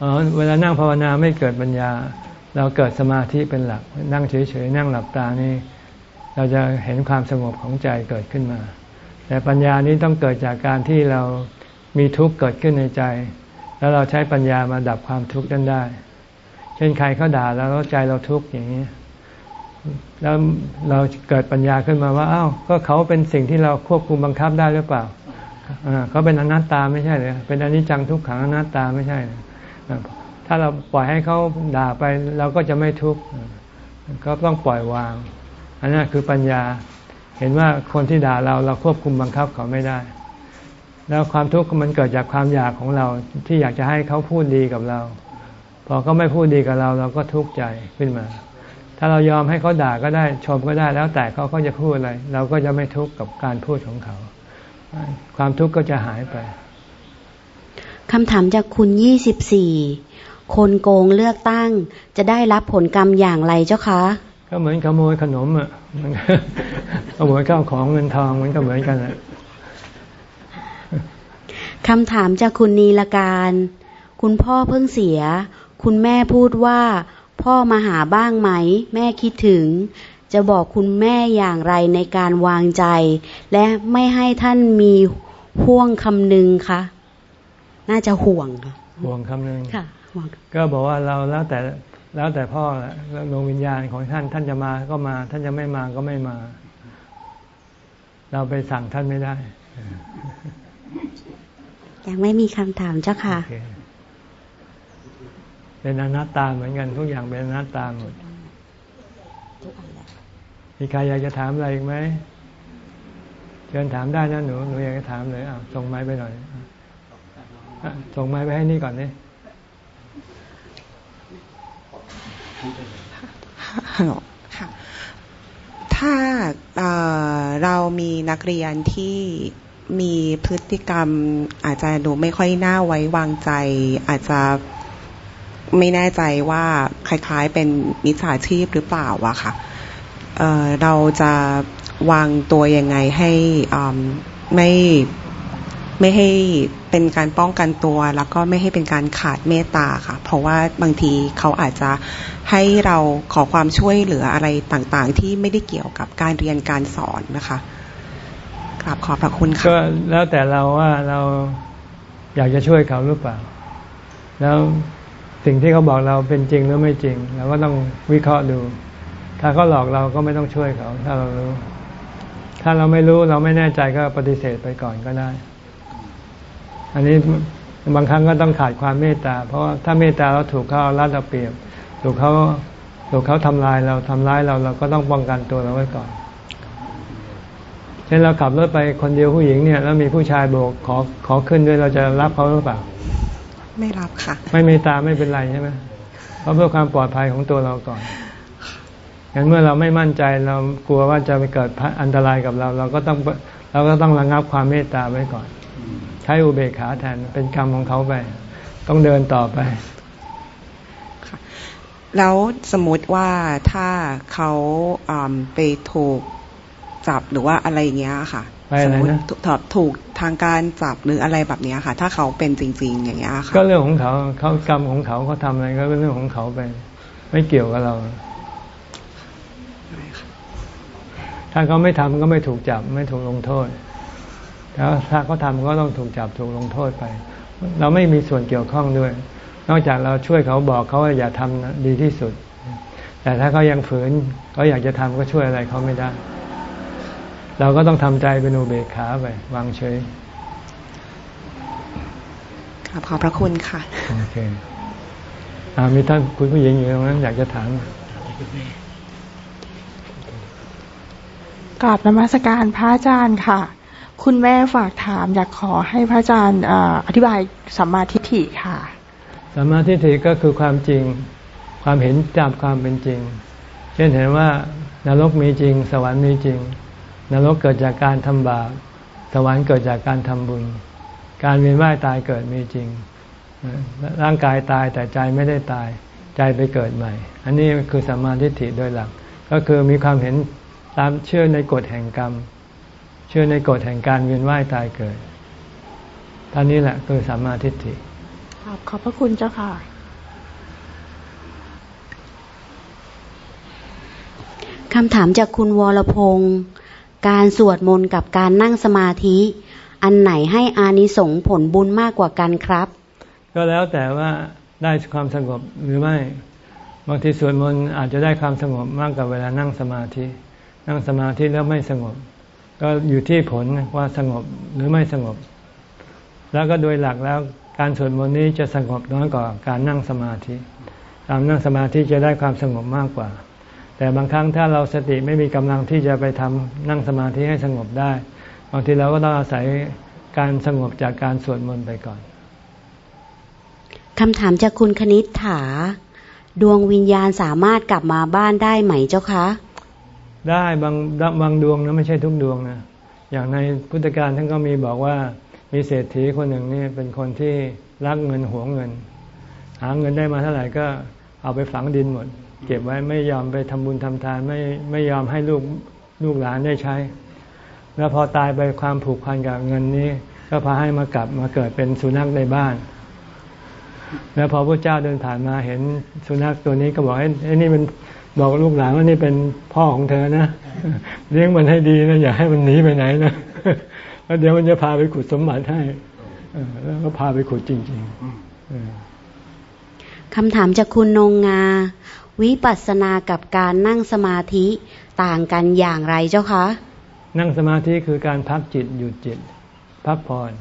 อ๋อเวลานั่งภาวนาไม่เกิดปัญญา เราเกิดสมาธิเป็นหลัก นั่งเฉยๆนั่งหลับตานี่ เราจะเห็นความสงบของใจเกิดขึ้นมา แต่ปัญญานี้ต้องเกิดจากการที่เรา มีทุกข์เกิดขึ้นในใจ แล้วเราใช้ปัญญามาดับความทุกข์นั้นได้ เช่นใครเขาด่าแล้วใจเราทุกข์อย่างนี้แล้วเราเกิดปัญญาขึ้นมาว่าอ้าวก็เขาเป็นสิ่งที่เราควบคุมบังคับได้หรือเปล่าเขาเป็นอนัตตาไม่ใช่เลยเป็นอนิจจังทุกขังอนัตตาไม่ใช่ถ้าเราปล่อยให้เขาด่าไปเราก็จะไม่ทุกข์ก็ต้องปล่อยวาง อันนั้นคือปัญญาเห็นว่าคนที่ด่าเราเราควบคุมบังคับเขาไม่ได้ แล้วความทุกข์มันเกิดจากความอยากของเราที่อยากจะให้เขาพูดดีกับเรา พอเขาไม่พูดดีกับเรา เราก็ทุกข์ใจขึ้นมา ถ้าเรายอมให้เขาด่าก็ได้ชมก็ได้แล้วแต่เขาเขาจะพูดอะไร เราก็จะไม่ทุกข์กับการพูดของเขา ความทุกข์ก็จะหายไปคำถามจากคุณยี่สิบสี่คนโกงเลือกตั้ง จะได้รับผลกรรมอย่างไรเจ้าคะ ก็เหมือนขโมยขนมอะขโมยข้าวของเงินทองมันก็เหมือนกันแหละ คำถามจากคุณนีลการ คุณพ่อเพิ่งเสีย คุณแม่พูดว่า พ่อมาหาบ้างไหม แม่คิดถึง จะบอกคุณแม่อย่างไรในการวางใจ และไม่ให้ท่านมีห่วงคำนึงคะ น่าจะห่วงค่ะห่วงคำนึงค่ะก็บอกว่าเราแล้วแต่แล้วแต่พ่อแล้วดวงวิญญาณของท่าน ท่านจะมาก็มา ท่านจะไม่มาก็ไม่มา เราไปสั่งท่านไม่ได้ ยังไม่มีคำถามเจ้าค่ะ เป็นอนัตตาเหมือนกันทุกอย่างเป็นอนัตตาหมด มีใครอยากจะถามอะไรอีกไหม เชิญถามได้นะหนูหนูอยากจะถามเลยอะส่งไม้ไปหน่อยส่งไม้ไปให้นี่ก่อนนี่ค่ะ ถ้าเรามีนักเรียนที่ มีพฤติกรรมอาจจะดูไม่ค่อยน่าไว้วางใจ อาจจะไม่แน่ใจว่าคล้ายๆเป็นมิจฉาชีพหรือเปล่าอะค่ะเเราจะวางตัวยังไงให้ไม่ไม่ให้เป็นการป้องกันตัว แล้วก็ไม่ให้เป็นการขาดเมตตาค่ะ เพราะว่าบางทีเขาอาจจะให้เราขอความช่วยเหลืออะไรต่างๆ ที่ไม่ได้เกี่ยวกับการเรียนการสอนนะคะ กราบขอบพระคุณค่ะก็แล้วแต่เราว่าเราอยากจะช่วยเขาหรือเปล่า แล้วสิ่งที่เขาบอกเราเป็นจริงหรือไม่จริงเราก็ต้องวิเคราะห์ดู ถ้าเขาหลอกเราก็ไม่ต้องช่วยเขา ถ้าเรารู้ ถ้าเราไม่รู้เราไม่แน่ใจก็ปฏิเสธไปก่อนก็ได้ อันนี้บางครั้งก็ต้องขาดความเมตตา เพราะว่าถ้าเมตตาเราถูกเขาเอารัดเอาเปรียบ ถูกเขาถูกเขาทำลายเราทำร้ายเราเราก็ต้องป้องกันตัวเราไว้ก่อน เช่นเราขับรถไปคนเดียวผู้หญิงเนี่ยแล้วมีผู้ชายโบกขอขอขึ้นด้วยเราจะรับเขาหรือเปล่า ไม่รับค่ะ ไม่เมตตาไม่เป็นไรใช่ไหมเพราะเพื่อความปลอดภัยของตัวเราก่อนงั้นเมื่อเราไม่มั่นใจเรากลัวว่าจะไปเกิดอันตรายกับเรา เราก็ต้องเราก็ต้องระงับความเมตตาไว้ก่อน ใช้อุเบกขาแทนเป็นกรรมของเขาไป ต้องเดินต่อไปแล้วสมมติว่าถ้าเขาไปถูก จับหรือว่าอะไรเงี้ยค่ะสมมติถูกถูกทางการจับหรืออะไรแบบนี้ค่ะ ถ้าเขาเป็นจริง ๆ อย่างเงี้ยค่ะก็เรื่องของเขาเขากรรมของเขาเขาทำอะไรก็เป็นเรื่องของเขาไป ไม่เกี่ยวกับเรา ถ้าเขาไม่ทำก็ไม่ถูกจับไม่ถูกลงโทษแล้วถ้าเขาทำก็ต้องถูกจับถูกลงโทษไป เราไม่มีส่วนเกี่ยวข้องด้วย นอกจากเราช่วยเขาบอกเขาว่าอย่าทำดีที่สุด แต่ถ้าเขายังฝืนเขาอยากจะทำก็ช่วยอะไรเขาไม่ได้ เราก็ต้องทำใจเป็นอุเบกขาไปวางเฉยขอบพระคุณค่ะ โอเคอามีท่านคุณผู้หญิงอยู่ตรงนั้นอยากจะถามกราบนมัสการพระอาจารย์ค่ะ คุณแม่ฝากถามอยากขอให้พระอาจารย์อธิบายสัมมาทิฏฐิค่ะสัมมาทิฏฐิก็คือความจริงความเห็นตามความเป็นจริง เช่นเห็นว่านรกมีจริง สวรรค์มีจริง นรกเกิดจากการทำบาปสวรรค์เกิดจากการทำบุญ การเวียนว่ายตายเกิดมีจริง ร่างกายตายแต่ใจไม่ได้ตายใจไปเกิดใหม่ อันนี้คือสัมมาทิฏฐิโดยหลัก ก็คือมีความเห็นตามเชื่อในกฎแห่งกรรม เชื่อในกฎแห่งการเวียนว่ายตายเกิดท่านี้แหละคือสัมมาทิฏฐิขอบพระคุณเจ้าค่ะ คำถามจากคุณวรพงศ์ การสวดมนต์กับการนั่งสมาธิ อันไหนให้อานิสงส์ผลบุญมากกว่ากันครับ ก็แล้วแต่ว่าได้ความสงบหรือไม่บางทีสวดมนต์อาจจะได้ความสงบมากกว่าเวลานั่งสมาธิ นั่งสมาธิแล้วไม่สงบ ก็อยู่ที่ผลว่าสงบหรือไม่สงบ แล้วก็โดยหลักแล้วการสวดมนต์นี้จะสงบน้อยกว่าการนั่งสมาธิการนั่งสมาธิจะได้ความสงบมากกว่า แต่บางครั้งถ้าเราสติไม่มีกำลังที่จะไปทำนั่งสมาธิให้สงบได้ บางทีเราก็ต้องอาศัยการสงบจากการสวดมนต์ไปก่อนคำถามจากคุณคณิษฐา ดวงวิญญาณสามารถกลับมาบ้านได้ไหมเจ้าคะ ได้บางบางดวงนะไม่ใช่ทุกดวงนะอย่างในพุทธการท่านก็มีบอกว่ามีเศรษฐีคนหนึ่งนี่เป็นคนที่รักเงินหวงเงิน หาเงินได้มาเท่าไหร่ก็เอาไปฝังดินหมด เก็บไว้ไม่ยอมไปทำบุญทำทานไม่ไม่ยอมให้ลูกลูกหลานได้ใช้ แล้วพอตายไปความผูกพันกับเงินนี้ ก็พาให้มากลับมาเกิดเป็นสุนัขในบ้าน แล้วพอพระเจ้าเดินผ่านมาเห็นสุนัขตัวนี้ก็บอกไอ้นี่มันบอกลูกหลานว่านี่เป็นพ่อของเธอนะเลี้ยงมันให้ดีนะอย่าให้มันหนีไปไหนนะแล้วเดี๋ยวมันจะพาไปขุดสมบัติให้แล้วก็พาไปขุดจริง ๆคำถามจากคุณนงงา วิปัสสนากับการนั่งสมาธิต่างกันอย่างไรเจ้าคะ นั่งสมาธิคือการพักจิตหยุดจิต พักผ่อน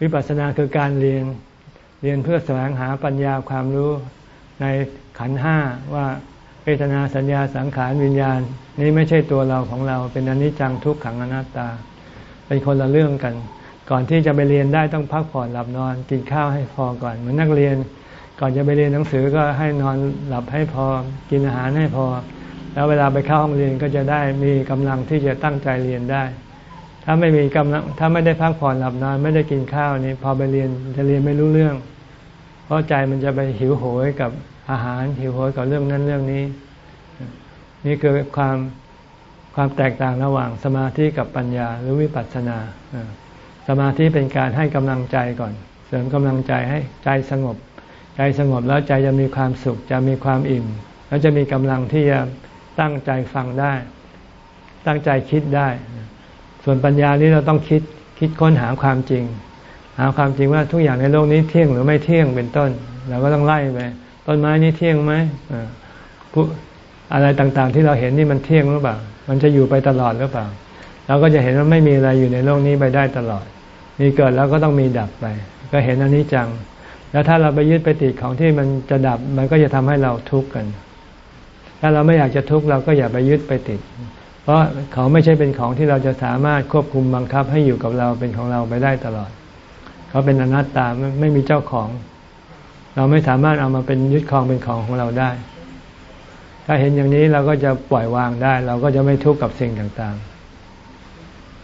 วิปัสสนาคือการเรียนเรียนเพื่อแสวงหาปัญญาความรู้ในขันห้าว่าเวทนาสัญญาสังขารวิญญาณ นี้ไม่ใช่ตัวเราของเรา เป็นอนิจจังทุกขังอนัตตา เป็นคนละเรื่องกัน ก่อนที่จะไปเรียนได้ต้องพักผ่อนหลับนอน กินข้าวให้พอก่อน เหมือนนักเรียน ก่อนจะไปเรียนหนังสือก็ให้นอนหลับให้พอกินอาหารให้พอ แล้วเวลาไปเข้าห้องเรียนก็จะได้มีกำลังที่จะตั้งใจเรียนได้ ถ้าไม่มีกำลังถ้าไม่ได้พักผ่อนหลับนอนไม่ได้กินข้าวนี่พอไปเรียนจะเรียนไม่รู้เรื่อง เพราะใจมันจะไปหิวโหยกับอาหารหิวโหยกับเรื่องนั้นเรื่องนี้ นี่คือความความแตกต่างระหว่างสมาธิกับปัญญาหรือวิปัสสนาสมาธิเป็นการให้กำลังใจก่อน เสริมกำลังใจให้ใจสงบ ใจสงบแล้วใจจะมีความสุข จะมีความอิ่ม แล้วจะมีกำลังที่จะตั้งใจฟังได้ ตั้งใจคิดได้ ส่วนปัญญานี้เราต้องคิดคิดค้นหาความจริง หาความจริงว่าทุกอย่างในโลกนี้เที่ยงหรือไม่เที่ยงเป็นต้น เราก็ต้องไล่ไปต้นไม้นี้เที่ยงไหมอะไรต่างๆ ที่เราเห็นนี่มันเที่ยงหรือเปล่า มันจะอยู่ไปตลอดหรือเปล่า เราก็จะเห็นว่าไม่มีอะไรอยู่ในโลกนี้ไปได้ตลอด มีเกิดแล้วก็ต้องมีดับไป ก็เห็นอนนี้จัง แล้วถ้าเราไปยึดไปติดของที่มันจะดับมันก็จะทำให้เราทุกข์กัน ถ้าเราไม่อยากจะทุกข์เราก็อย่าไปยึดไปติด เพราะเขาไม่ใช่เป็นของที่เราจะสามารถควบคุมบังคับให้อยู่กับเราเป็นของเราไปได้ตลอด เขาเป็นอนัตตาไม่มีเจ้าของ เราไม่สามารถเอามาเป็นยึดครองเป็นของของเราได้ ถ้าเห็นอย่างนี้เราก็จะปล่อยวางได้ เราก็จะไม่ทุกข์กับสิ่งต่าง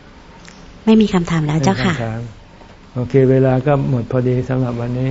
ๆ ไม่มีคำถามแล้วเจ้าค่ะโอเค เวลาก็หมดพอดีสำหรับวันนี้